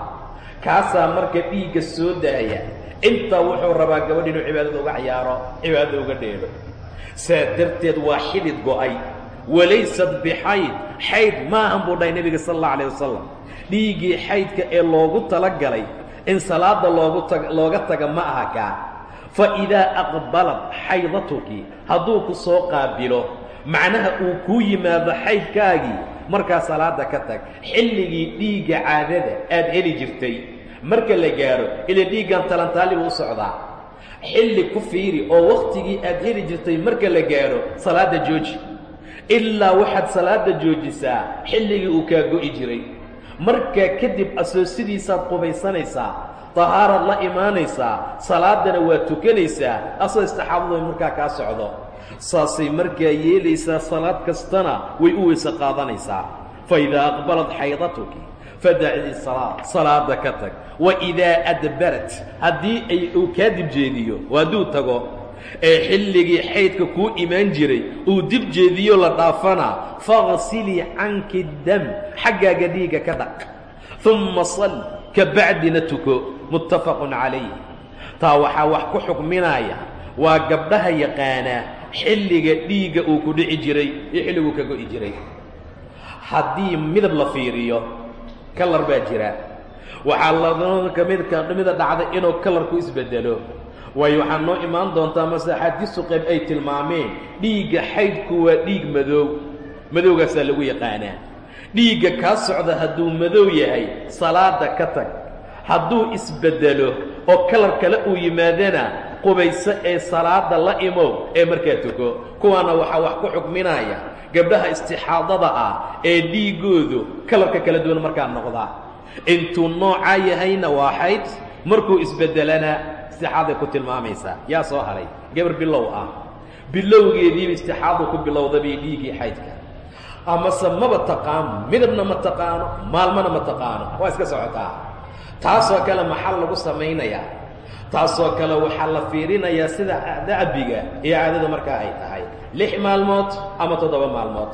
Kaasaa marka dhiigga soo daaya. Intaa wuxuu rabaa gabadh inuu cibaadada uga cayaaro cibaadada uga dheelo saa darteed waa xidid go'ay. Walaysat bixayd xayd maahan buu dhahay nebiga sal alla alayh wasalam dhiiggii xaydka ee loogu talagalay in salaada loogu ta looga taga ma aha kaa fa idaa aqbalad xaydatuki hadduu ku soo qaabilo macnaha uu kuu yimaado xaydkaagii markaa salaada ka tag. Xilligii dhiigga caadada aad heli jirtay. Marka la gaaro ila dhiiggan talantaalibu u socdaa xilli ku fiiri oo wakhtigii aad heli jirtay marka la gaaro salaadda jooji. Ilaa waxaad salaadda joojisaa xilligii uu kaa go'i jiray. Markaa kadib asoo sidiisaad qubaysanaysaa tahaaraad la imaanaysaa salaadana waa tukanaysaa asoo istixaadadu markaa kaa socdo. Saasay markaa yeelaysaa salaad kastana way u weyse qaadanaysaa. Fa idaa aqbalad xaydatuki fadaci salaa salaada ka tag. Wa idaa adbarat haddii ay uu kaa dib jeediyo hadduu tago. Ee xilligii xaydka kuu imaan jiray uu dib jeediyo la dhaafana faqsilii canki dam xaggaaga dhiiga ka dhaq. Umma sal ka bacdina tuko muttafaqun calayh taa waxaa wax ku xukminaya waa gabdhaha yaqaanaa xilliga dhiigga uu ku dhici jiray iyo xilliguu ka go'i jiray. Haddii midab la fiiriyo kalar baa jira. Waxaa la ka mid kamida dhacda inuu kalarku isbedelo waayo waxaa noo imaan doontaa mase axaadiisu qayb ay tilmaameen dhiigga xaydku waa dhiig madow. Madowgaasaa lagu yaqaanaa. Dhiigga kaa socda hadduu madow yahay salaada ka tag. Hadduu isbeddelo oo kalar kale uu yimaadana qubayso ee salaada la imow ee markaa tuko. Kuwaana waxaa wax ku xukminaya gabdhaha istixaadada ah ee dhiiggoodu kalarka kala duwan markaa noqdaa. Intuu noocaa yahayna waa xayd markuu isbeddelana istixaaday ku tilmaamaysaa. Yaa soo haray gabar bilow ah. Bilowgeediiba istixaadu ku bilowdabay dhiiggii xaydka amase maba taqaano midabna ma taqaano maalmana ma taqaano. Waa iska socotaa. Taasoo kale maxaa lagu samaynayaa? Taasoo kale waxaa la fiirinayaa sida dacbiga iyo caadada markaa ay tahay lix maalmood ama toddoba maalmood.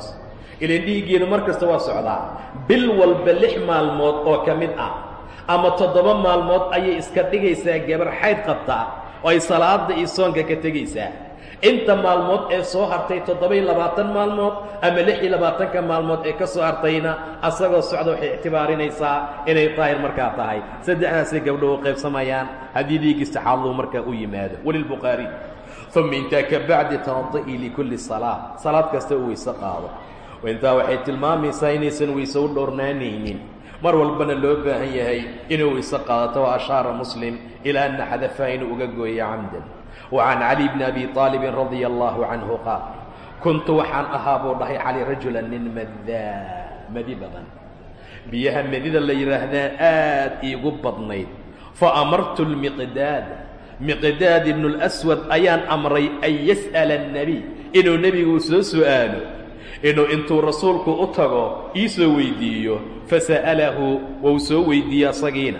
Ilan dhiiggeedu mar kasta waa socdaa. Bil walba lix maalmood oo ka mid ah ama toddoba maalmood ayay iska dhigaysaa gabar xayd qabtaa oo ay salaada iyo soonka ka tegaysaa. Inta maalmood ee soo hartay toddoba-iyo labaatan maalmood ama lix iyo labaatanka maalmood ee ka soo hartayna asagoo socda waxay ictibaarinaysaa inay daahir markaa tahay. Saddexdaasay gabdho u qaybsamayaan. Haddii dhiig istixaadadu markaa u yimaado. Walilbukhaari uma intaa ka bacdi tanطa'i likulli salaa salaad kasta uu weyse qaado intaa waxay tilmaamaysaa inaysan weyse u dhowrnaanaynin mar walbana loo baahan yahay inuu weyse qaadato wa ashaara muslim ilaa ana xadafaha inuu uga gooya camdan wa can cali bni abi aalibin radia allahu canhu qaal kuntu waxaan ahaa buu dhahay cali rajula nin madaa madi badan biyaha madida la yidhaahdaa aad iigu badnayd fa amartu miqdaad ibnu اlأswad ayaan amray an yas'ala الnebiy inuu nebigu soo su'aalo inuu intuu rasuulku u tago ii soo weydiiyo fasa'alahu wou soo weydiiye asagiina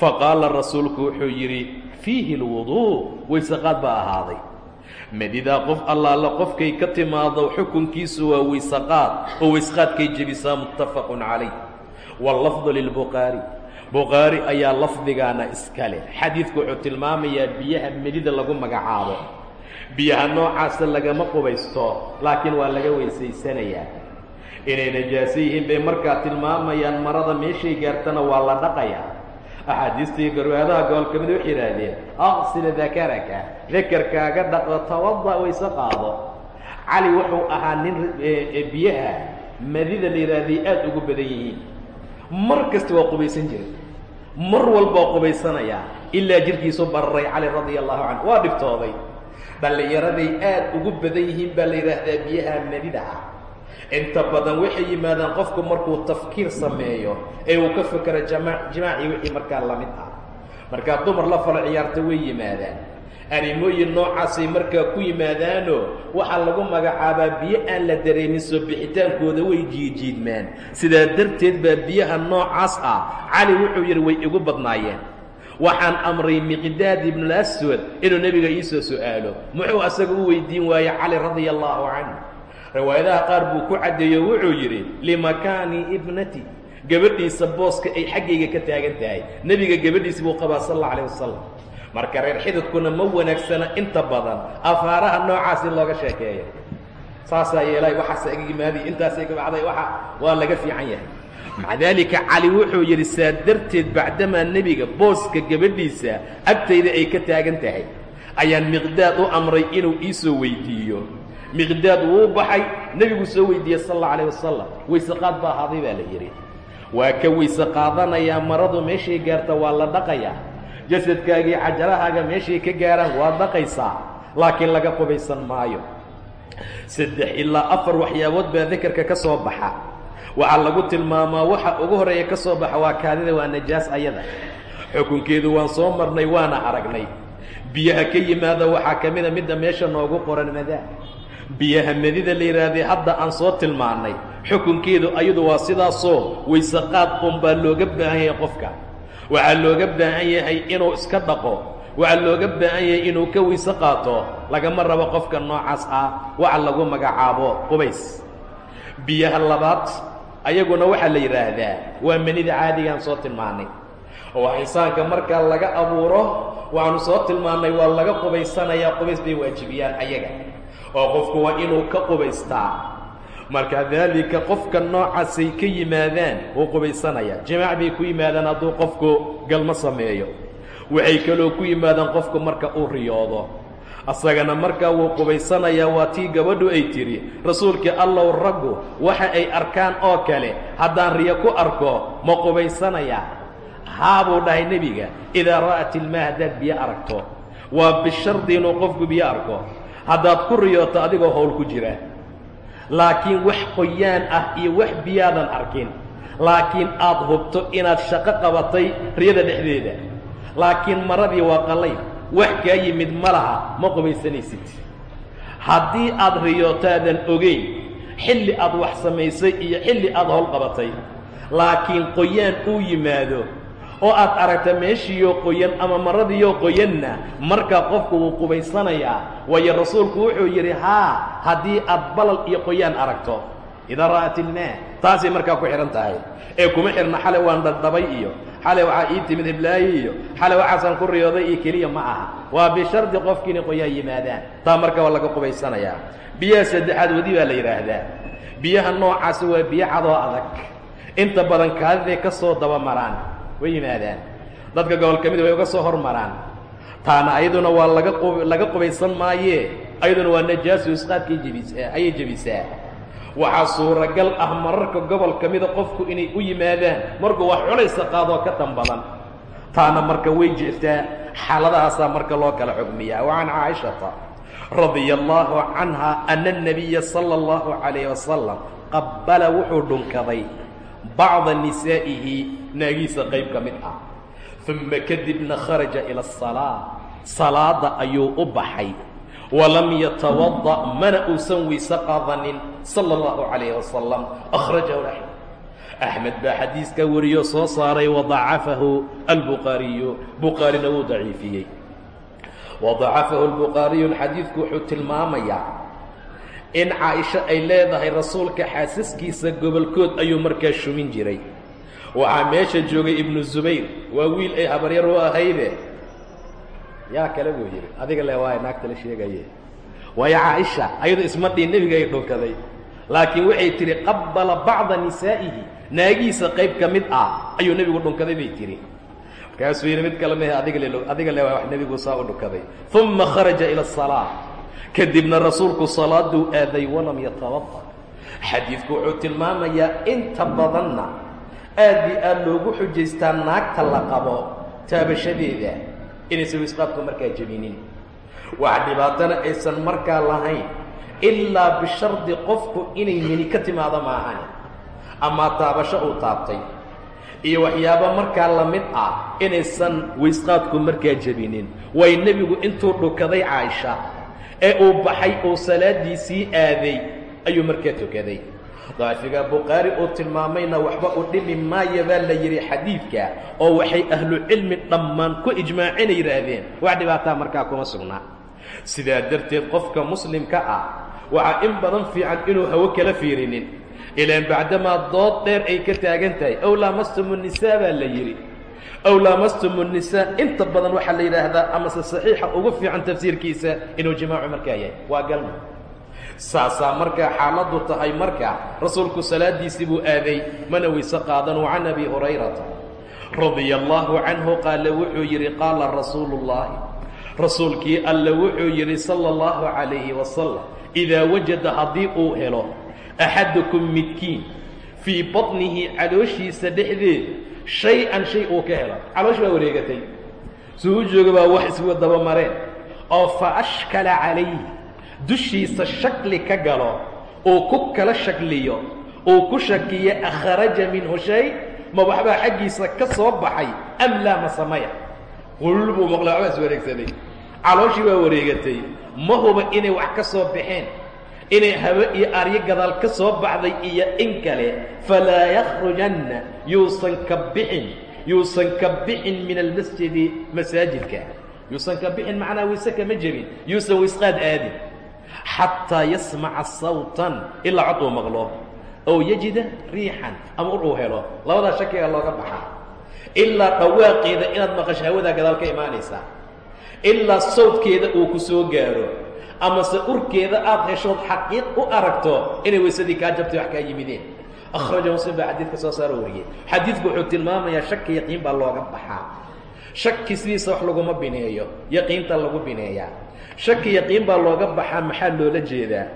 faqaala rasuulku wuxuu yidhi fiihi اlwuduu waysaqaad baa ahaaday medidaa qof allaala qofkay ka timaado xukunkiisu waa waysaqaad oo waysqaadkay jebisaa muttafaqun calayh wallafdu lilbukhaari bukhaari ayaa lafdigaana iska leh xadiidku wuxuu tilmaamayaa biyaha medida lagu magacaabo. Biyaha noocaasa lagama qubaysto laakiin waa laga weysaysanayaa inay najaaso yihiin bay markaa tilmaamayaan marada meeshay gaartana waa la dhaqayaa axaadiistii garwaadaha gobol ka mid waxay yidhaahdeen aqsil dakaraka dakarkaaga dhaqo tawada wayse qaado. Cali wuxuu ahaa nin biyaha madida la yidhaahday aad ugu badan yihiin mar kasta waa qubaysan jiray. Mar walba waa qubaysanayaa. Ilaa jirkiisu bararay cali radia allahu canhu. Waa dhibtooday. Dhallinyaraday aad ugu badan yihiin baa la yidhaahdaa biyaha madida ah. Inta badan waxay yimaadaan qofku markuu tafkiir sameeyo ee uu ka fekero jama jimaacii wixii markaa la mid ah. Markaa dumar la falo ciyaarta way yimaadaan arrimooyin noocaasay markaa ku yimaadaanoo waxaa lagu magacaabaa biyo aan la dareemin soo bixitaankooda way jiijiidmaan. Sidaa darteed baa biyaha noocaas ah cali wuxuu yidhi way igu badnaayeen. Waxaan amray miqdaad ibnulaswad inuu nebiga iisoo su'aalo. Muxuu asaga u weydiin waaye cali radia allaahu canhu. Riwaayadaha qaar buu ku caddeeyo wuxuu yidhi limakaani ibnati. Gabadhiisa booska ay xaggayga ka taagan tahay. Nebiga gabadhiisi buu qabaa sal alla alayh wasalam marka reer xididkuna ma wanaagsana inta badan. Afaaraha noocaasi looga sheekeeyo. Saasaa yeelay waxaasa iga yimaadiy intaasay kabacday waxa waa laga fiican yahay. Maca daalika cali wuxuu yidhi saa darteed bacdamaa nebiga booska gabadhiisa agtayda ay ka taagan tahay. Ayaan miqdaad u amray inuu ii soo weyddiiyo miqdaad wuu baxay nebigu soo weydiiyey sal alla alayh wasalam weyseqaad baa ahaaday baa la yidhi. Waa ka weyse qaadanayaa maradu meeshay gaarta waa la dhaqayaa jasadkaagii cajalahaaga meeshay ka gaaraan waa dhaqaysaa laakiin laga qubaysan maayo. Saddex ilaa afar waxyaabood baa dakarka ka soo baxa. Waxaa lagu tilmaamaa waxa ugu horreeya ka soo baxa waa kaadida waa najaas ayada. Xukunkeedu waan soo marnay waana aragnay. Biyaha ka yimaada waxaa ka mida midda meesha noogu qoran madaa biyaha medida la yidhaahday hadda aan soo tilmaannay. Xukunkeedu ayadu waa sidaasoo weyseqaad unbaa looga baahan yahay qofka waxaa looga baahan yahay inuu iska dhaqo. Waxaa looga baahan yahay inuu ka weyse qaato. Lagama rabo qofka noocaas ah. Waxa lagu magacaabo qubays. Biyaha labaad ayaguna waxaa la yidhaahdaa waa menida caadigaan soo tilmaannay oo insaanka markaa laga abuuro waxaanu soo tilmaannay waa laga qubaysanayaa qubays bay waajibiyaan ayaga. Oo qofku waa inuu ka qubaystaa marka daalika qofka noocaasay ka yimaadaan wuu qubaysanaya jimaac bay ku yimaadaan hadduu qofku galmo sameeyo. Waxay kaloo ku yimaadaan qofku marka uu riyoodo. Asagana markaa wuu qubaysanayaa waa tii gabadhu ay tidhi rasuulkii allow raggu waxa ay arkaan oo kale haddaan riyo ku arko ma qubaysanayaa. Haa buu dhahay nebiga idaa ra'at ilmaa haddaad biyo aragto. Waa bishardi inuu qofku biyo arko. Haddaad ku riyooto adigoo howl ku jira laakiin wax qoyaan ah iyo wax biyaadan arkin. Laakiin aad hubto inaad shaqo qabatay riyada dhexdeeda. Laakiin maradii waa qallayl wax kaa yimid ma laha ma qubaysanaysid. Haddii aad riyootaadan ogeyn xilli aad wax samaysay iyo xilli aad howl qabatay laakiin qoyaan uu yimaado oo aad aragta meeshiiyoo qoyan ama maradiiyoo qoyanna markaa qofku wuu qubaysanayaa waayo rasuulku wuxuu yidhi haa haddii aad balal iyo qoyaan aragto idaa ra'at ilmaa. Taasay markaa ku xidhan tahay. Ee kuma xidhna xalay waan dhardhabay iyo xalay waxaa ii timid hiblaayi iyo xalay waxaasaan ku riyooday iyo keliya ma aha. Waa bishardi qofki inay qoyaan yimaadaan. Taa marka waa laga qubaysanayaa. Biyaha saddexaad wadi baa la yidhaahdaa. Biyaha noocaasi waa biyo cadoo adag. Inta badan kaadiday ka soo dabamaraan way yimaadaan dadka gobol ka mid way uga soo hormaraan taana ayaduna waa laga laga qubaysan maayee ayaduna waa najaasu isqaadkay jebis ayay jebisaa waxaa suuragal ah mararka gobol ka mida qofku inay u yimaadaan markuu wax culaysa qaadoo ka tan badan taana marka way jirtaa xaaladahaasaa marka loo kala xugmiyaa wa can caaishata radia allaahu canha ana الnabiya salى اllahu calayh wasalam qabbala wuxuu dhunkaday bacda nisaa'ihi naagiisa qayb ka mid ah. Uma kadibna kharaja ila asalaa salaada ayuu u baxay. Walam yatawada mana uusan weyse qaadanin sala allahu calayh wasalam akhrajahu axmed axmed baa xadiiskaa wariyoo soo saaray wadacafahu albukhaariyu bukhaarina wuu daciifiyey. Wadacafahu albukhaariyu xadiidku wuxuu tilmaamayaa in caaisho ay leedahay rasuulka xaasaskiisa gobolkood ayuu markaa shumin jiray waxaa meesha joogay ibnu zubayr. Waa wiil ay habaryar u ahayde. Yaa kale buu yidhi adiga le waay naagta la sheegaye waayo caaisha ayadu isma dhiin nebiga ay dhunkaday laakiin waxay tidhi qabbala bacda nisaa'ihi. Naagihiisa qayb ka mid ah ayuu nebigu dhunkaday bay tidhi markaasuu yidhi mid kale mehe adiga le adiga le wax nebigu saa u dhunkaday uma kharaja ila asalaa kadibna rasuulku salaaduu aaday walam yatawada xadiidku wuxuu tilmaamayaa inta badanna aad i aad loogu xujaystaa naagta la qabo taabashadeeda inaysan wisqaadku markaa jebinin. Wax dhibaatana aysan markaa lahayn ilaa bishardi qofku inay meni ka timaado maahan. Amaa taabasho uu taabtay. Iyo waxyaabo markaa la mid ah inaysan waysqaadku markaa jebinin. Way nebigu intuu dhukaday caaisha ee uu baxay uu salaadiisii aaday ayuu markaa tukaday daafiga bukhaari uu tilmaamayna waxba u dhimi maaya baa la yidhi xadiidka oo waxay ahlucilmi dhammaan ku ijmaacina yidhaahdeen wax dhibaataa markaa kuma sugnaa. Sidaa darteed qofka muslimka ah waxaa in badan fiican inuu hawo kala fiirinin. Ilaan bacdamaa dood dheer ay ka taagan tahay. Ow laamastum nisaa baa la yidhi. Ow laamastum الnisaa inta badan waxaa la yidhaahdaa amase saxiixa ugu fiican tafsiirkiisa inuu jimaacu markaa yahay. Waa galma saasaa markaa xaaladdu tahay marka rasuulku salaadiisii buu aaday mana weyse qaadan. Wa can abi hurayrata radia allaahu canhu qaala wuxuu yidhi qaala rasuulu ullaahi rasuulkii alle wuxuu yidhi sala allahu calayhi wasalam idaa wajada haddii uu helo axadukum midkiin fii batnihi calooshiisa dhexdeeda shay-an shay uu ka helo caloosh baa wareegatay. Suu u jooga baa wax iswa dabamareen oo fa ashkala calayhi dushiisa shakli ka galo uu ku kala shakliyo uu ku shakiyo akharaja minhu shay ma waxbaa xaggiisa ka soo baxay am laa ma samaya. Qulul buu maqla waxbaa is wareegsaday calooshii baa wareegatay. Ma huba inay wax ka soo baxeen? Inay habe iyo aryo gadaal ka soo baxday iyo in kale falaa yakhrujanna yuusan ka bixin yuusan ka bixin min almasjidi masaajidka. Yuusan ka bixin macnaa wayse kama jebin yuusan waysqaad aadin xataa yasmaca sawtan ilaa cod uu maqlo ow yajida riixan ama ur uu helo labadaa shakiga looga baxaa ilaa dhawaaqeeda inaad maqasho hawadaa gadaal ka imaanaysaa ilaa sawdkeeda uu ku soo gaaro amase urkeeda aad heshood xaqiiq u aragto inay waysadii kaa jabtay wax kaa yimideen akhraja muslim baa xadiidka soo saaro wariyey xadiidku wuxuu tilmaamayaa shaki yaqiin baa looga baxaa shaki sidiisa wax laguma bineeyo yaqiinta lagu bineeyaa shaki yaqiin baa looga baxaa maxaa loola jeedaa?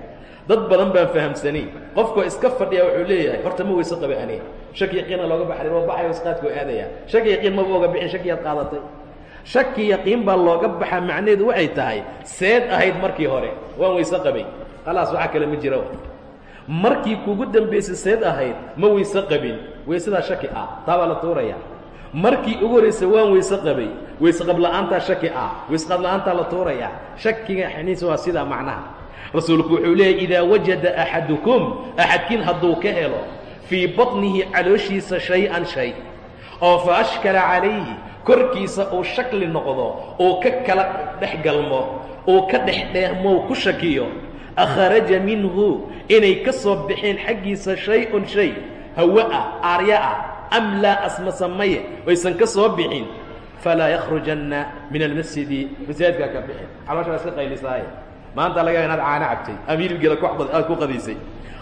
Dad badan baan fahamsanayn qofkoo iska fadhiya wuxuu leeyahay horta ma weyse qaba ani shaki yaqiina looga baxay waa baxay isqaadkoo aadaya. Shaki yaqiin maba oga bixin shakiyaad qaadatay. Shaki yaqiin baa looga baxaa macnaheedu waxay tahay seed ahayd markii hore waan weyse qabay. Khalaas waxaa kale ma jiro markii kugu dambaysay seed ahayd ma weyse qabin. Weysadaa shaki ah taa baa la tuuraya markii ugu horraysay waan weyse qabay. Weyseqab la'aantaa shaki ah. Weyseqab la'aantaa la tuuraya. Shakiga xaniis waa sidaa macnaha. Rasuulku wuxuu leeyahy idaa wajada axadukum axadkiin hadduu ka helo fii batnihi calooshiisa shay-an shay. Oo fa ashkala calayhi korkiisa uu shakli noqdo uu ka kala dhex galmo uu ka dhex dheehmo ku shakiyo. Akharaja minhu inay ka soo baxeen xaggiisa shay-un shay. Hawe ah aarya ah am laa asmasamaye waysan ka soo bixin falaa yakhrujanna min almasjidi masaajidkaa ka bixin. Caloosha waa iska qaylisaaye. Maanta laga inaad caano cabtay amiirgeeda aad ku qadaysay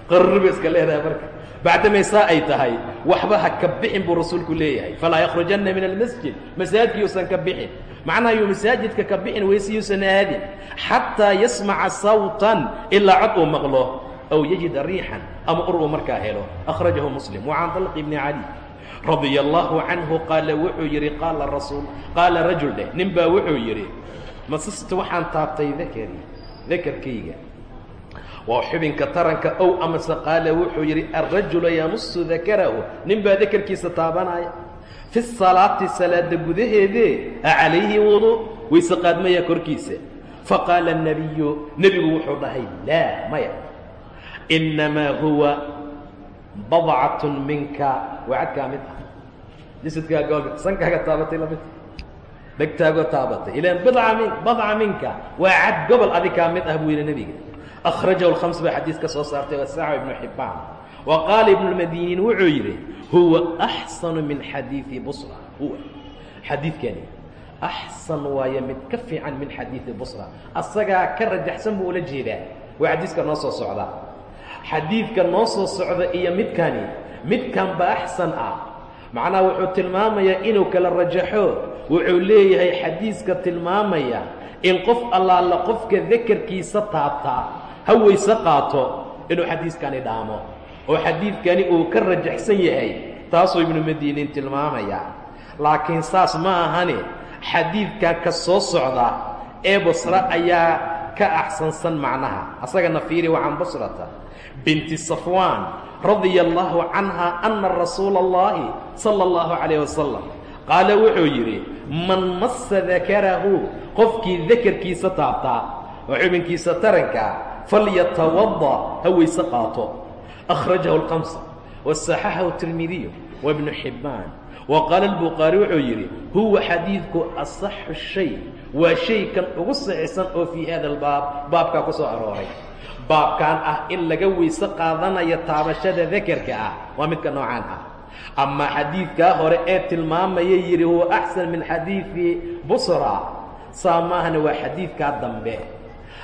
qarriba iska leedahay marka. Bacdamaysaa ay tahay waxba ha ka bixin buu rasuulku leeyahay. Falaa yakhrujanna min almasjid masaajidka yuusan ka bixin. Macnaha yuu masaajidka ka bixin wayse yuusan aadin. Xataa yasmaca sawtan ilaa cod uu maqlo aw yajida riixan ama ur uu markaa helo. Akhrajahu muslim. Wa can dalqi bni cali radia allaahu canhu qaala wuxuu yidhi qaala rasuul qaala rajul dheh. Nin baa wuxuu yidhi masista waxaan taabtay dakari dakarkayga waa xubinka taranka ow amase? Qaala wuxuu yidhi alrajula yamusu dakarahu nin baa dakarkiisa taabanaya. Fi salaati salaada gudaheedee acalayhi wudu? Wayse qaadmaya korkiisa. Faqaala الnabiyu nebigu wuxuu dhahay laa maya. Inamaa huwa badcatun minka. Waa cadkaa mid ah. Jasadkaaga sankaaga taabatay la mid dhegtaagoo taabatay. Ilaan badca minka. Waa cad gobol adi kaa mid ah buu yidhi nebiga. Akhrajahu lkhams baa xadiis ka soo saartay wasaaca ibnu xibbaan. Wa qaala ibnu lmadiniin wuxuu yidhi huwa axsanu min xadiidi busra. Huwa. Xadiidkani axsan waaye mid ka fiican min xadiidi busra. Asagaa ka rajaxsan buu ula jeedaa. Waa xadiiska noo soo socda xadiidka noo soo socda iyo midkani midkan ba axsan ah. Macnaha wuxuu tilmaamayaa inuu kala rajaxo wuxuu leeyahay xadiiska tilmaamaya in qof allaala qofka dakarkiisa taabtaa ha weyse qaato inuu xadiiskani dhaamo. Oo xadiidkani uu ka rajaxsan yahay taasuu ibnu madiiniin tilmaamaya. Laakiin saas ma ahane xadiidkan ka soo socda ee basre ayaa ka axsansan macnaha. Asagana fiiri wa can busrata. Binti safwaan radia allaahu canha anna rasuula allahi sala allahu calayh wasalam qaala wuxuu yidhi man massa dakarahu qofkii dakarkiisa taabtaa oo xubinkiisa tarankaa falyatawadda ha weyse qaato. Akhrajahu alkamsa wasaxaxahu tirmidiyu wa bnu xibbaan wa qaala albukhaari wuxuu yidhi huwa xadiidku asaxu shay waa shay kan ugu saxiixsan oo fii hada albaab baabkaa ku soo arooray. Baabkan ah in laga weyse qaadanayo taabashada dakarka ah waa midka noocaan ah. Ama xadiidkaa hore ee tilmaamaya yidhi huwa axsan min xadiidi busra. Saa maahana waa xadiidkaa dambe.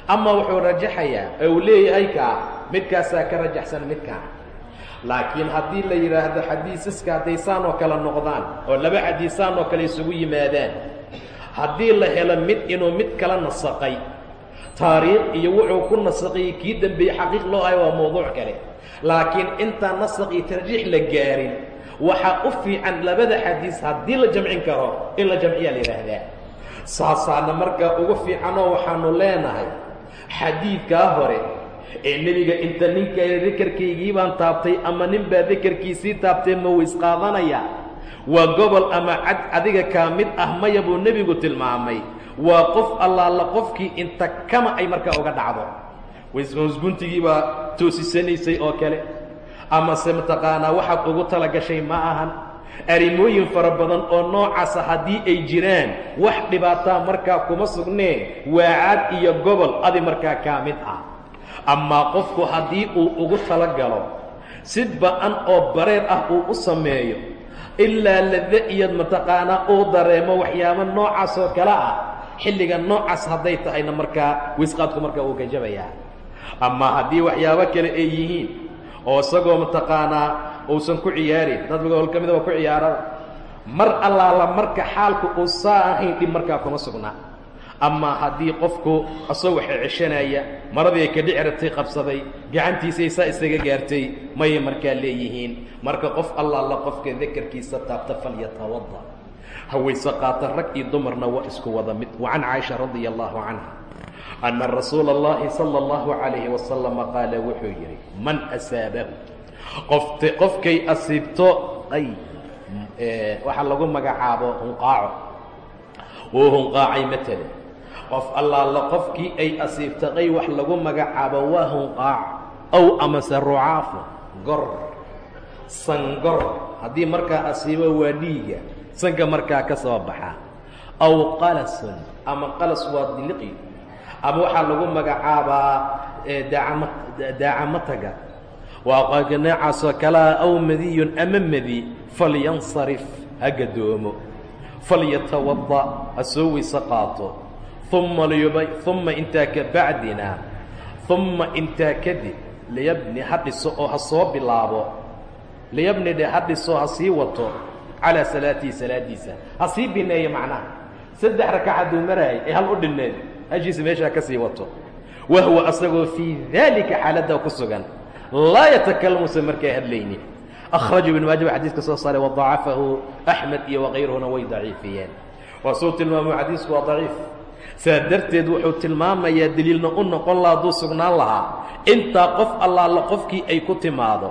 Ama wuxuu rajaxayaa oo uu leeyahay kaa midkaasaa ka rajaxsan midkaa laakiin haddii la yidhaahdo xadiisaska hadday oo kale noqdaan oo laba xadiisaan oo kale isugu yimaadaan haddii la helo mid inuu mid kala nasaqay taariikh iyo wuxuu ku nasaqiyey kii dembeeyey xaqiiq loo ahay waa mawduuc kale. Laakiin intaan nasaq iyo tarjiix la gaarin waxaa u fiican labada xadiis haddii la jamcin karo in la jamciyaa la yidhaahdaa saasaana markaa ugu fiicanoo waxaanu leenahay xadiidkaa hore ee nebiga inta ninka dikarkaygii baan taabtay ama nin baa dikarkiisii taabtay ma ways qaadanaya waa gobol ama cad adiga kaa mid ah maya buu nebigu tilmaamay. Waa qof allaala qofkii inta kama ay markaa uga dhacdo. Wasguntigii baa toosisanaysay oo kale. Amase mataqaanaa waxaad ugu tala gashay ma ahan. Arrimooyin fara badan oo noocaasa haddii ay jiraan wax dhibaataa markaa kuma sugneen waa cad iyo gobol adi markaa kaa mid ah. Amaa qofku haddii uu ugu tala galo si ba'an oo bareer ah uu u sameeyo ilaa lada iyo mataqaanaa uu dareemo waxyaabo noocaas oo kale ah. Xilliga noocaas hadday tahayna markaa wisqaadku markaa uu ka ama haddii waxyaabo kale ay yihiin oo isagoo mataqaanaa uusan ku ciyaarin dad gobol ka mida waa ku ciyaarada mar allaala marka xaalku uu saa ahayn dhib markaa kuma sugnaa amaa haddii qofku asagoo waxa maradii ay ka dhici rabtay qabsaday gacantiisay saa isaga gaartay mayay markaa leeyihiin. Marka qof allaala qofka dakarkiisa taabta falyatawada hawayse qaata rag iyo dumarna waa isku wada mid. Wa can caaisha radia allaahu canha anna rasuula اllahi sala اllahu calayhi wasalama qaala wuxuu yidhi man asaabahu. Qoft qofkay asiibto ay waxaa lagu magacaabo hunqaaco. Oo hunqaacay matala qof allaala qofkii ay asiibtaqay wax lagu magacaabo waa hunqaac. Ow amase rucaafo gor sangor haddii markaa asiibo waa dhiiga sanka markaa ka soo baxa. Aw qalasun ama qalas waa diliqi. Ama waxaa lagu magacaabaa daacama daacamataga waa noocaasoo kalea aw madiyun ama madi falyansarif ha gadoomo falyatawada ha soo weyse qaato uma intaa ka bacdina uma intaa kadib liyabni ha dhiso oo ha soo bilaabo. Liyabni dhe ha dhiso ha sii wato calaa salaatihi salaadiisa. Ha sii bineeyo macnaha. Saddex rakac hadduu maraayay ee hal u dhinneed hashiisa meeshaa ka sii wato. Wahwa asagoo fii daalika xaaladda ku sugan. Laa yatakalamusa markaa hadlaynin akhraju ibn maaja ba xadiiska soo saaray wadacafahu axmed iyo wakayruhuna way daciifiyeen. Waa suu tilmaamo xadiisku saa darteed wuxuu tilmaamayaa deliilna u noqon laha hadduu sugnaan lahaa. Intaa qof allaala qofkii ay ku timaado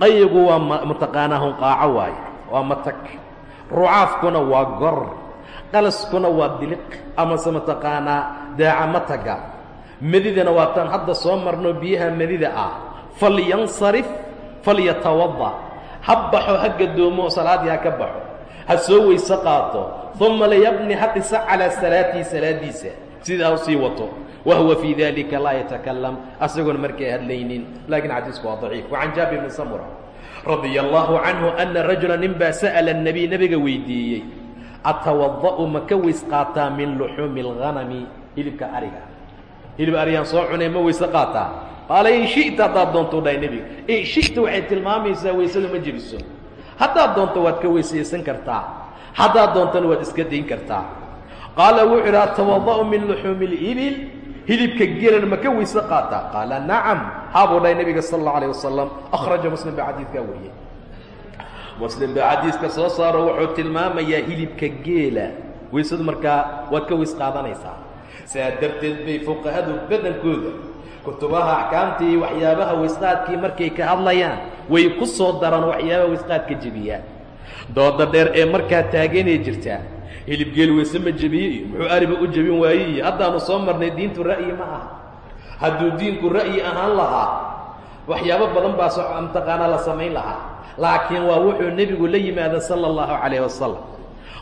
qayigu waa mataqaanaa hunqaaco waaye waa matag. Rucaafkuna waa gor qalaskuna waa diliq amase mataqaanaa daaca mataga. Medidana waa taan hadda soo marno biyaha medida ah. Falyansarif falyatawada ha baxo ha gadoomo salaaddii ha ka baxo ha soo weyse qaato uma layabni ha dhisa calaa salaatihi salaadiisa. Sidaa u sii wato wahuwa fii dalika laa yatakalam asagoona markay hadlaynin laakiin xadiisku waa daciif. Wacan jaabir bni samura radia allaahu canhu ana rajula nin baa sa'ala اnebiy nebiga weydiiyey atawada'u ma ka weys qaataa min luxuumi اlhanami hilibka ariga. Hilib arigaan soo cunay ma weyse qaataa? Qaala in shi'ta haddaad doontuu dhahay nebiga in waxay tilmaamaysaa weysada ma jebiso haddaad doonto waad ka weysaysan kartaa haddaad doontona waad iska dayn kartaa qaala wuxuu idhi atawada'u min luxuumi اlibil hilibka gelan ma ka weyse qaataa qaala nacam haabuu dhahay nebiga sal اllau alيه wasalam akhraja muslim baa xadiidkaa wariyey muslim baa xadiiska soo saaro wuxuu tilmaamayaa hilibka geela weysadu markaa waad ka weys qaadanaysaa saa darteed bay fuqahadu badankooda kutubaha axkaamtii waxyaabaha weysqaadkii markay ka hadlayaan way ku soo daraan waxyaabaha weysqaadka jebiyaan dooda dheer ee markaa taaganay jirtaa. Hilibgeel weyse ma jebiye iyo muxuu ariba u jebin waaye? Iyo haddaanu soo marnay diintu ra'yi ma aha. Hadduu diinku ra'yi ahaan lahaa waxyaabo badan baa so mataqaanaa la samayn lahaa. Laakiin waa wuxuu nebigu la yimaada sala allahu calayh wasalam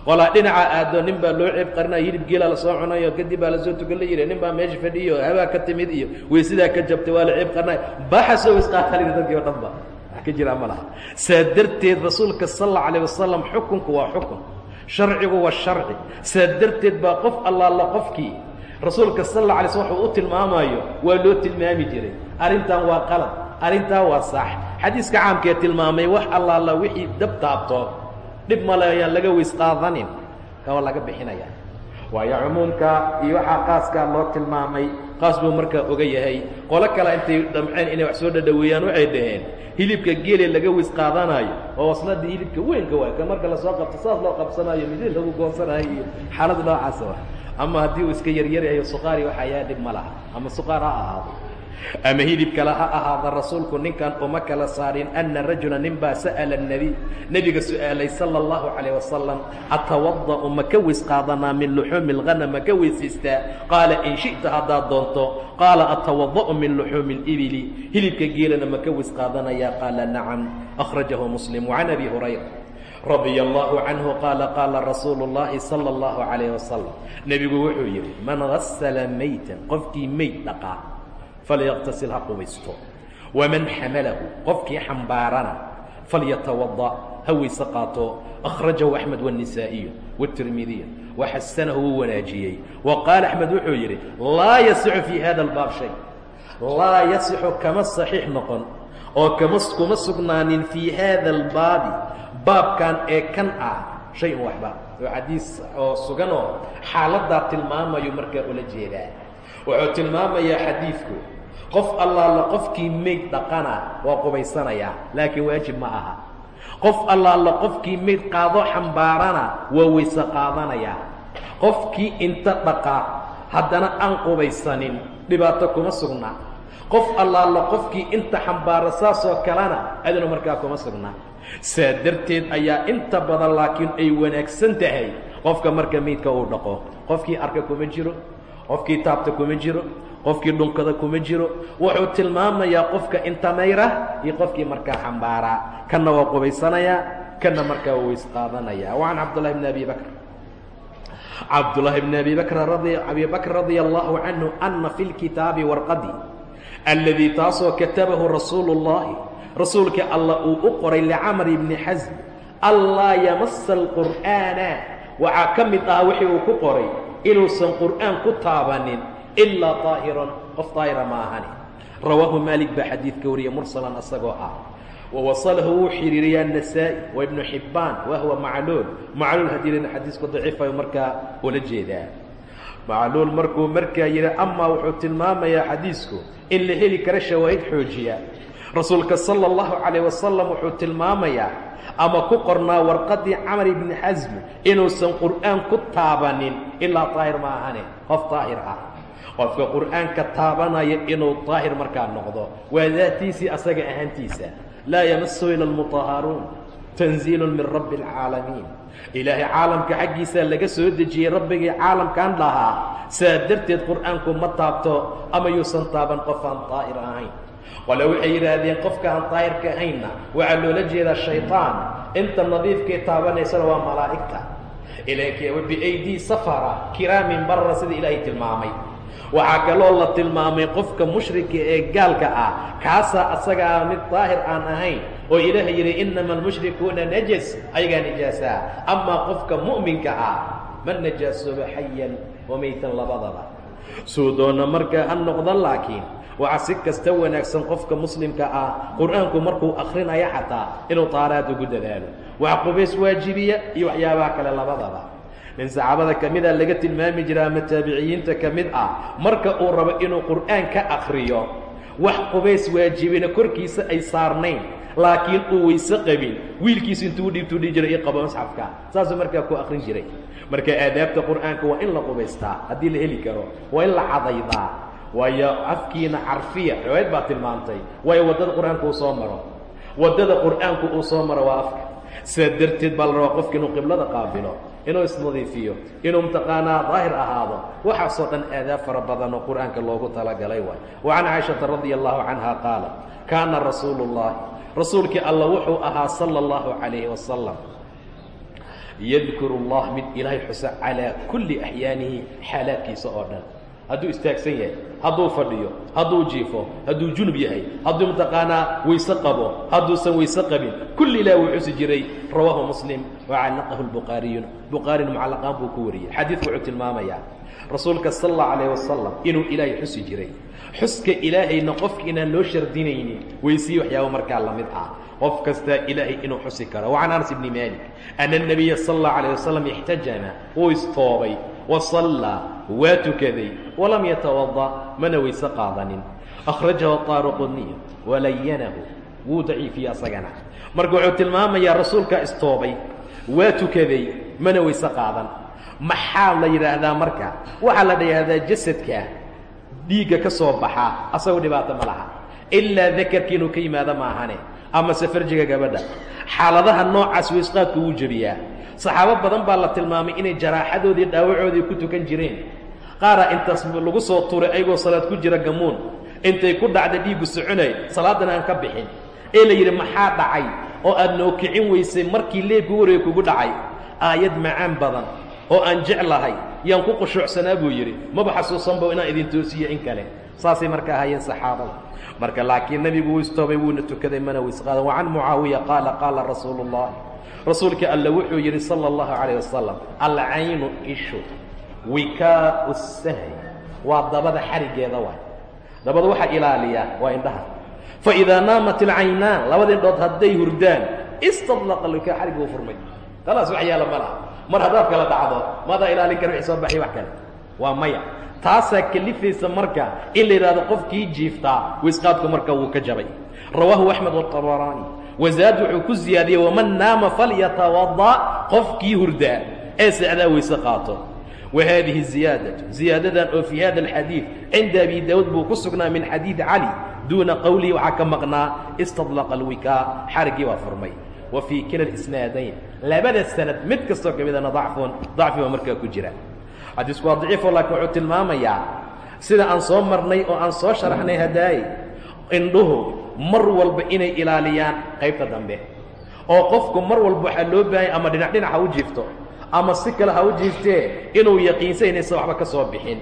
qolaa dhinaca aado nin baa loo ceeb qarinaya hilib geelaa la soo cunayo kadib baa la soo tukan la yidhi nin baa meesha fadhiyo habaa ka timid iyo weysidaa ka jabtay waa la ceeb qarinaya baxasoo isqaatalin dadkii o dhan wax ka jiraa ma saa darteed rasuulka sal allau alayh wasalam xukunku waa xukun. Sharcigu waa sharci. Saa darteed baa qof allaala qofkii rasuulka sal alla alay slm wuxuu u tilmaamayo waa loo tilmaami jiray. Arrintan waa qalad arrintaa waa sax xadiiska caamkee tilmaamay wax allaala wixii dab taabto dhib male ayaan laga weys qaadanin. Kawa laga bixinaya. Waayo cumuumka iyo waxaa qaaskaa loo tilmaamay. Qaas buu markaa oga yahay. Qolo kale intay dhamceen inay wax soo dhadhaweeyaan waxay dhaheen hilibka geele laga weys qaadanayo oo wasladii hilibka weynka waay ka marka la soo qabto saas loo qabsanayo midil lagu goonsanayo iyo xaalada noocaasa wa ama haddii uu iska yaryarayo suqaari waxaa yaa dhib ma laha. Ama suqaar ha ahaado ama hilib kale ha ahaada rasuulku ninkan uma kala saarin anna rajula ninbaa sa'ala nebi nebiga su'aalay sala allahu calayh wasalam atawada'u ma ka weys qaadanaa min luxuumi alghanam ma ka weysaystaa qaala in shi'ta haddaad doonto. Qaala atawada'u min luxuumi alibili hilibka geelana ma ka weys qaadanayaa qaala nacam. Akhrajahu muslim wacan abi hurayra radi allahu canhu qaala qaala rasuulu اllahi sala allahu calayh wasalam nebigu wuxuu yidhi man gasala maytan qofkii meyd dhaqaa falyaqtasil ha qubaysto waman xamalahu qofkii xambaarana falyatawada ha weyse qaato akhrajahu axmed waالnisaa'iyu wالtirmidiy waxasanahu wuu wanaajiyey wa qaala axmed wuxuu yidhi laa yasixu fii hada اlbaab shay laa yasixu kama saxiix noqon oo kama kuma sugnaanin fii haada اlbaabi baabkan ee kan ah shay un waxba oo xadiis oo sugan oo xaaladaa tilmaamayo markaa ula jeedaa wuxuu tilmaamayaa xadiidku qof allaala qofkii meyd dhaqana waa qubaysanayaa laakiin waajib ma aha. Qof allaala qofkii meyd qaado xambaarana waa weyse qaadanayaa. Qofkii inta dhaqa haddana aan qubaysanin dhibaato kuma sugna. Qof allaala qofkii inta xambaara saasoo kalena aduna markaa kuma sugna. Saa darteed ayaa inta badan laakiin ay wanaagsan tahay qofka marka meydka uu dhaqo. Qofkii arka kuma jiro qofkii taabta kuma jiro qofkii dhunkada kuma jiro. Wuxuu tilmaamayaa qofka intamayra iyo qofkii markaa xambaara. Kanna waa qubaysanayaa kana markaa waa weysqaadanaya wa can cabdulahi bni abi bakr. Cabdulahi bni abi bakr abi bakr radia allahu canhu ana fi lkitaabi warqadi alladii taasoo katabahu rasuulu اllahi rasuulkii allah uu u qoray licamr bni xasm allaa yamasa alqur'aana. Waxaa ka mid ah wixii uu ku qoray inuusan qur'aan ku taabanin ilaa aahiran qof daahira ma ahani rawaahu maalik baa xadiidka wariyay mursalan isagoo ah wawasalahu wuu xiriiriya anasaa'i wa ibnu xibbaan wahwa macluul macluul haddii lana xadiisku daciifayo markaa ula jeedaa macluul markuu markaa yidhi amaa wuxuu tilmaamayaa xadiisku in la heli kara shawaahid xoojiya rasuulka sala allahu calayh wasalam wuxuu tilmaamayaa ama ku qornaa warqaddii camar ibni xasmi inuusan qur'aan ku taabanin ilaa daahir ma ahane qof daahir ah qofka qur'aanka taabanaya inuu daahir markaa noqdo. Waa daatiisii asaga ahaantiisa. Laa yamasuhu ila almutahharuun. Tanziilu min rabbi اlcaalamiin ilaahay caalamka xaggiisaa laga soo dejiyey rabbigii caalamkan lahaa saa darteed qur'aanku ma taabto ama yuusan taaban qof aan daahir ahayn. Qole waxay yidhaahdeen qofka aan daahirka ahaynna waxaa loola jeedaa shayطaan inta nadiifkay taabanaysana waa malaa'igta. Biaydii safara kiraamin barra sida ilaahay tilmaamay waxaa kaloo la tilmaamay qofka mushrika ee gaalka ah kaasaa asagaa mid daahir aan ahayn oo ilaahay yidhi inama almushrikuuna najas ayagaa nijaasaa amaa qofka mu'minka ah ma najaasooba xayan wa maytan labadaba. Suu doona markaa ha noqda laakiin waxaa si kasta wanaagsan qofka muslimka ah qur'aanku markuu akrinaya xataa inuu taaraad ugu dadaalo. Wax qubays waajibiya iyo waxyaabaha kale labadaba nin saxaabada ka mida laga tilmaami jira ama taabiciyiinta ka mid ah marka uu rabo inuu qur'aan ka akriyo wax qubays waajibina korkiisa ay saarnayn laakiin uu weyse qabin wiilkiisu intuu dhiibtuu dhihi jiray io qabo masxafka saasuu markaa ku akrin jiray. Marka aadaabta qur'aanka waa in la qubaystaa haddii la heli karo waa in la cadaydaa waayo afkiina carfiya riwaayad baa tilmaantay waayo waddada qur'aanku uu soo maro. Waddada qur'aanku uu soo maro waa afka. Saa darteed baa la rabaa qofka inuu qiblada qaabilo inuu isnadiifiyo inuu mtaqaanaa daahir ahaado waxaasoo dhan aadaab fara badan oo qur'aanka loogu talagalay waay wa can caaishata radia allahu canha qaala kaana rasuulu اllahi rasuulkii alla wuxuu ahaa salى اllahu calayhi wasalam yadkuru اllah mid ilaahay xusa calaa kulli axyaanihi xaalaadkiisa oo dhan hadduu istaagsan yahay hadduu fadhiyo hadduu jiifo hadduu junub yahay hadduu mataqaanaa weyse qabo hadduusan weyse qabin kulli ilaah wuu xusi jiray. Rawaahu muslim wacallaqahu lbukhaariyun bukhaarina mucallaqaan buu ku wariyey. Xadiidku wuxuu tilmaamayaa rasuulka sal allahu calayh wasalam inuu ilaahay xusi jiray. Xuska ilaahayna qofka inaan loo shardinaynin weysii waxyaabo markaa la mid ah. Qof kastaa ilaahay inuu xusi karo. Wa can anas ibni maalik ana اnabiya sal اllahu calayh wasalam ixtajama wuu istoobay wasallaa waa tukaday walam yatawada mana weyse qaadanin. Akhrajahu طaaruquniy walayanahu wuu daciifiye asagana. Marka wuxuu tilmaamayaa rasuulkaa istoobay waa tukaday mana weyse qaadan. Maxaa la yidhaahdaa marka? Waxaa la yidhaahdaa jasadka dhiigga ka soo baxaa asagoo dhibaato ma laha. Ilaa dakarka inuu ka yimaado maahane ama safarjiga gabadha. Xaaladaha noocaas weysqaadku wuu jebiyaa. Saxaabo badan baa la tilmaamay inay jaraaxadoodii dhaawacoodii ku tukan jireen qaaraa intaas lagu soo tuuray ayagoo salaad ku jira gamuun. Intay ku dhacda dhiiggu soconay salaaddana aan ka bixin. Ee la yidhi maxaa dhacay? oo aad noo kicin weysay markii leebku wareeg kugu dhacay. Aayad macaan badan oo aan jeclahay yaan ku qushuucsanaa buu yidhi. Maba xasuusanba inaan idin toosiyo in kale. Saasay marka ahaayeen saxaabada. Marka laakiin nebigu wuu istoobay wuuna tukaday mana weysqaadan wa can mucaawiya qaala qaala rasuulu اllahi rasuulka alle wuxuu yidhi sala اllahu calayh wasalam alcaynu ishu wikaau sahri waa dabada xarigeeda waay. Dabada waxaa ilaaliyaa waa indhaha. Faidaa naamat alcaynaan labada indhood hadday hurdaan istadlaqa wikaa xariguu furmay. Khalaas wax yaalla ma laha. Mar haddaad kala dhacdo maadaa ilaalin kara wixii soo baxay wax kale. Waa maya. Taasaa kelifaysa marka in la yidhahdo qofkii jiiftaa weysqaadku marka wuu ka jabay. Rawaahu axmed wاطabaraani wazaad wuxuu ku ziyaadiyey waman naama falyatawada qofkii hurdaa ee secdaa weyse qaato wa haadihi ziyaadatu ziyaadadan oo fii hada alxadiid cinda abi daawuud buu ku sugnaa min xadiid cali duuna qowlihi waxaa ka maqnaa istadlaqa alwikaa xariggii waa furmay wa fii kila isnaadayn labada sanad mid kastoo ka midana dacfun dacfi baa markaa ku jira xadiisku waa daciifo laakiin wuxuu tilmaamayaa sida aan soo marnay oo aan soo sharaxnay hadaaye indhuhu mar walba inay ilaaliyaan qaybta dambe oo qofku mar walba waxaa loo baahanya ama dhinac dhinac ha u jiifto ama si kale ha u jiiftee inuu yaqiinsa inaysan waxba ka soo bixin.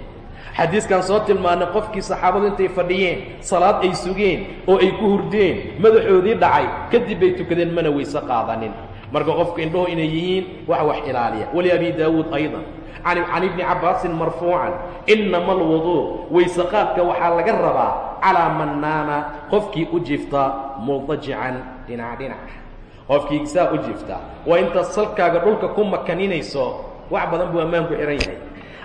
Xadiiskan soo tilmaanay qofkii saxaabadu intay fadhiyeen salaad ay sugeen oo ay ku hurdeen madaxoodii dhacay kadib bay tukadeen mana weyse qaadanin. Marka qofku indhuhu inay yihiin wax wax ilaaliya. Wali abi daawuud aydan. Can ibni cabbaasin marfuucan. Inama alwuduu weyse qaadka waxaa laga rabaa calaa man naama. Qofkii u jifta muldajican dhinac dhinac qofkii saa u jifta waa intaad salkaaga dhulka ku makaninayso wax badan buu ammaan ku xihan yahay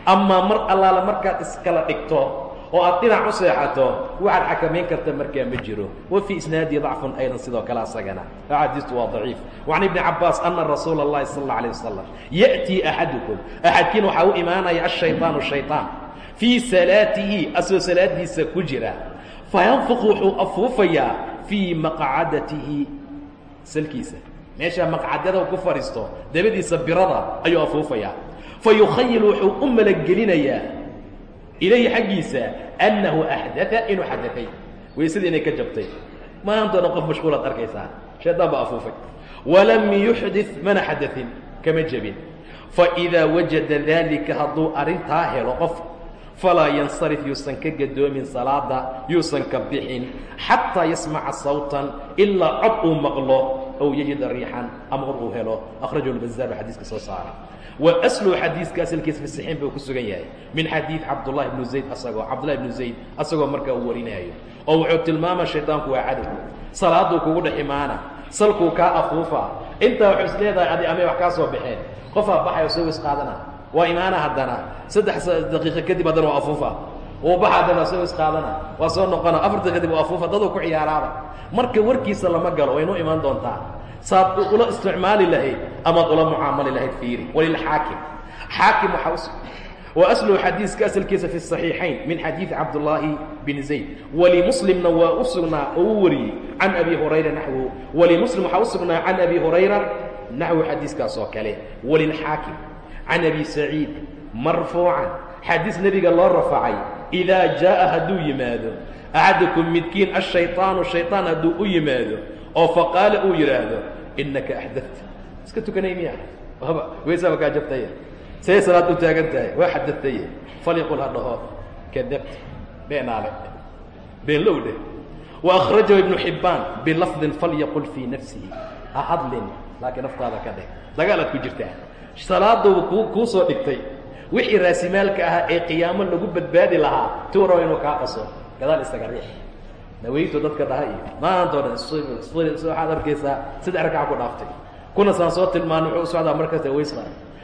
amaa mar allaala markaad iskala dhigto oo aad dhinac u seexato waxaad xakamayn karta markaa ma jiro wa fii isnaadii dacfun aydan sidoo kale asagana axaadiistu waa daciif wacan ibni cabaas ana rasuula اllahi sal اlla alيه wasalam ya'tii axadukum axadkiin waxaa u imaanaya ashayطaanu shayطaan fii salaatihi asoo salaadiisa ku jira fayanfuq wuxuu afuufayaa fii maqcadatihi salkiisa. Meeshaa maqcadada ku fadhiisto dabadiisa birada ayuu afuufayaa fayukhayil wuxuu u malagelinayaa ilayhi xaggiisa annahu axdaa inuu xadaay weysadii inay ka jabtay. Maantoo dhan qof mashquulaad arkaysaa. Shaydaan baa afuufay. Walam yuxdit mana xadain kama jebin faidaa wajada daalika hadduu arrintaa helo qof falaa yansarif yuusan ka gadoomin salaada yuusan ka bixin xataa yasmaca sawtan ilaa cod uu maqlo ow yajida riixan ama or uu helo. Akhrajahu lbazaar baa xadiiska soo saara. Wa xadiiska asalkiisa fi buu ku sugan yahay. Min xadiid cabdullahi bnu zayd asagoo cabdullahi bnu zayd asagoo markaa uu warinaayo oo wuxuu tilmaama shaydaanku waa cadow. Salaaduu kugu dhex imaana salkuu kaa afuufa intaa waxuu is adi amay wax kaa soo baxeen? Qofaa baxayo soo wis qaadana waa imaana haddana. Saddex daqiiqo kadib haddana waa afuufa. Uu baxa haddana soo wis qaadana. Waa soo noqona. Afar daqiiq kadib waa afuufa. Daduu ku ciyaaraaba. Marka warkiisa lama galo waynuu imaan doontaa. Saad ula isticmaali lahayd amaad ula mucaamali lahayd fiiri. Walilxaakim xaakim. Waxaa wa asluhu xadiiska asalkiisa fi صaxiixayn min xadiidi cabdullaahi bn zayd. Walimuslimna waa u sugnaa oo u wariyey can abi hurayra naxwu. Walimuslim waxaa u sugnaa can abi hurayra naxwu xadiiskaas oo kale. Walilxaakim can abi saciid marfuucan xadiis nebiga loo rafacay idaa jaa'a hadduu yimaado axadakum midkiin ashayطaanu shayطaan hadduu u yimaado oo faqaala uu yidhaahdo inaka axdadta iska tukanay miya waba weysaba salaad u taagan tahay waa xadadtaye faliqul ha dhaho kadabta beenaale been low dheh wa akhrajahu ibnu xibbaan bilafdin falyaqul fii nafsihi ha hadlin laakiin naftaada ka dheh dagaalaad ku jirtaa salaadooba ku kuu soo dhigtay. Wixii raasimaalka ahaa ee qiyaamo lagu badbaadi lahaa tuu inuu kaa qaso. Gadaal isaga riix. Naweyto dadka dhaha iyo maanta o dhan waxaad arkaysaa saddex rakaca ku dhaaftay. Kuna saan soo tilmaanay wuxuu u socdaa markasta waysqa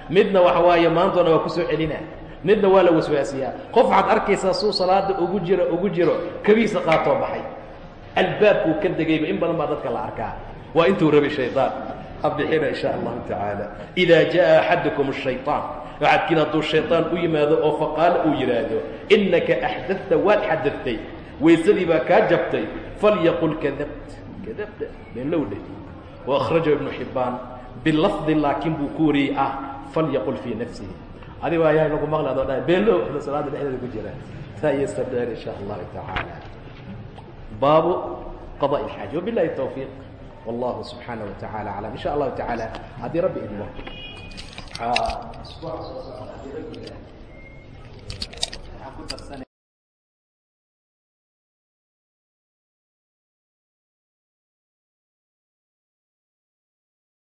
midna waxa waaye maantoona waa ku soo celinaa midna waa la waswaasiyaa qof waxaad arkaysaa suu salaada ugu jiro ugu jiro kabiisa qaatoo baxay. Albaabkuu ka degayba in badan baa dadka la arkaa. Waa intuu rabay shayطaan bixina insha allahu tacaala. Idaa jaa axadakum shayaan axadkiin hadduu shayaan u yimaado oo faqaala uu yidhaahdo inaka axdadta waad xadatay weysadii baa kaa jabtay. Falyaqul kadabt kadabta beenlowdhe waakhrajah ibnu xibbaan bilafdin laakiin buu ku wariyey ah falyaqul fii nafsihi. Adigo ayaa lagu maqlaado dha beenlow inu salaada dhexdeeda ku jira. Taa iyaysa dheer insha allahu tacaala. Baabu qadaءi اxaaji wabilahi towfiiq wallahu subxaana wa tacaala aclam insha allahu tacaala haddii rabbi idmo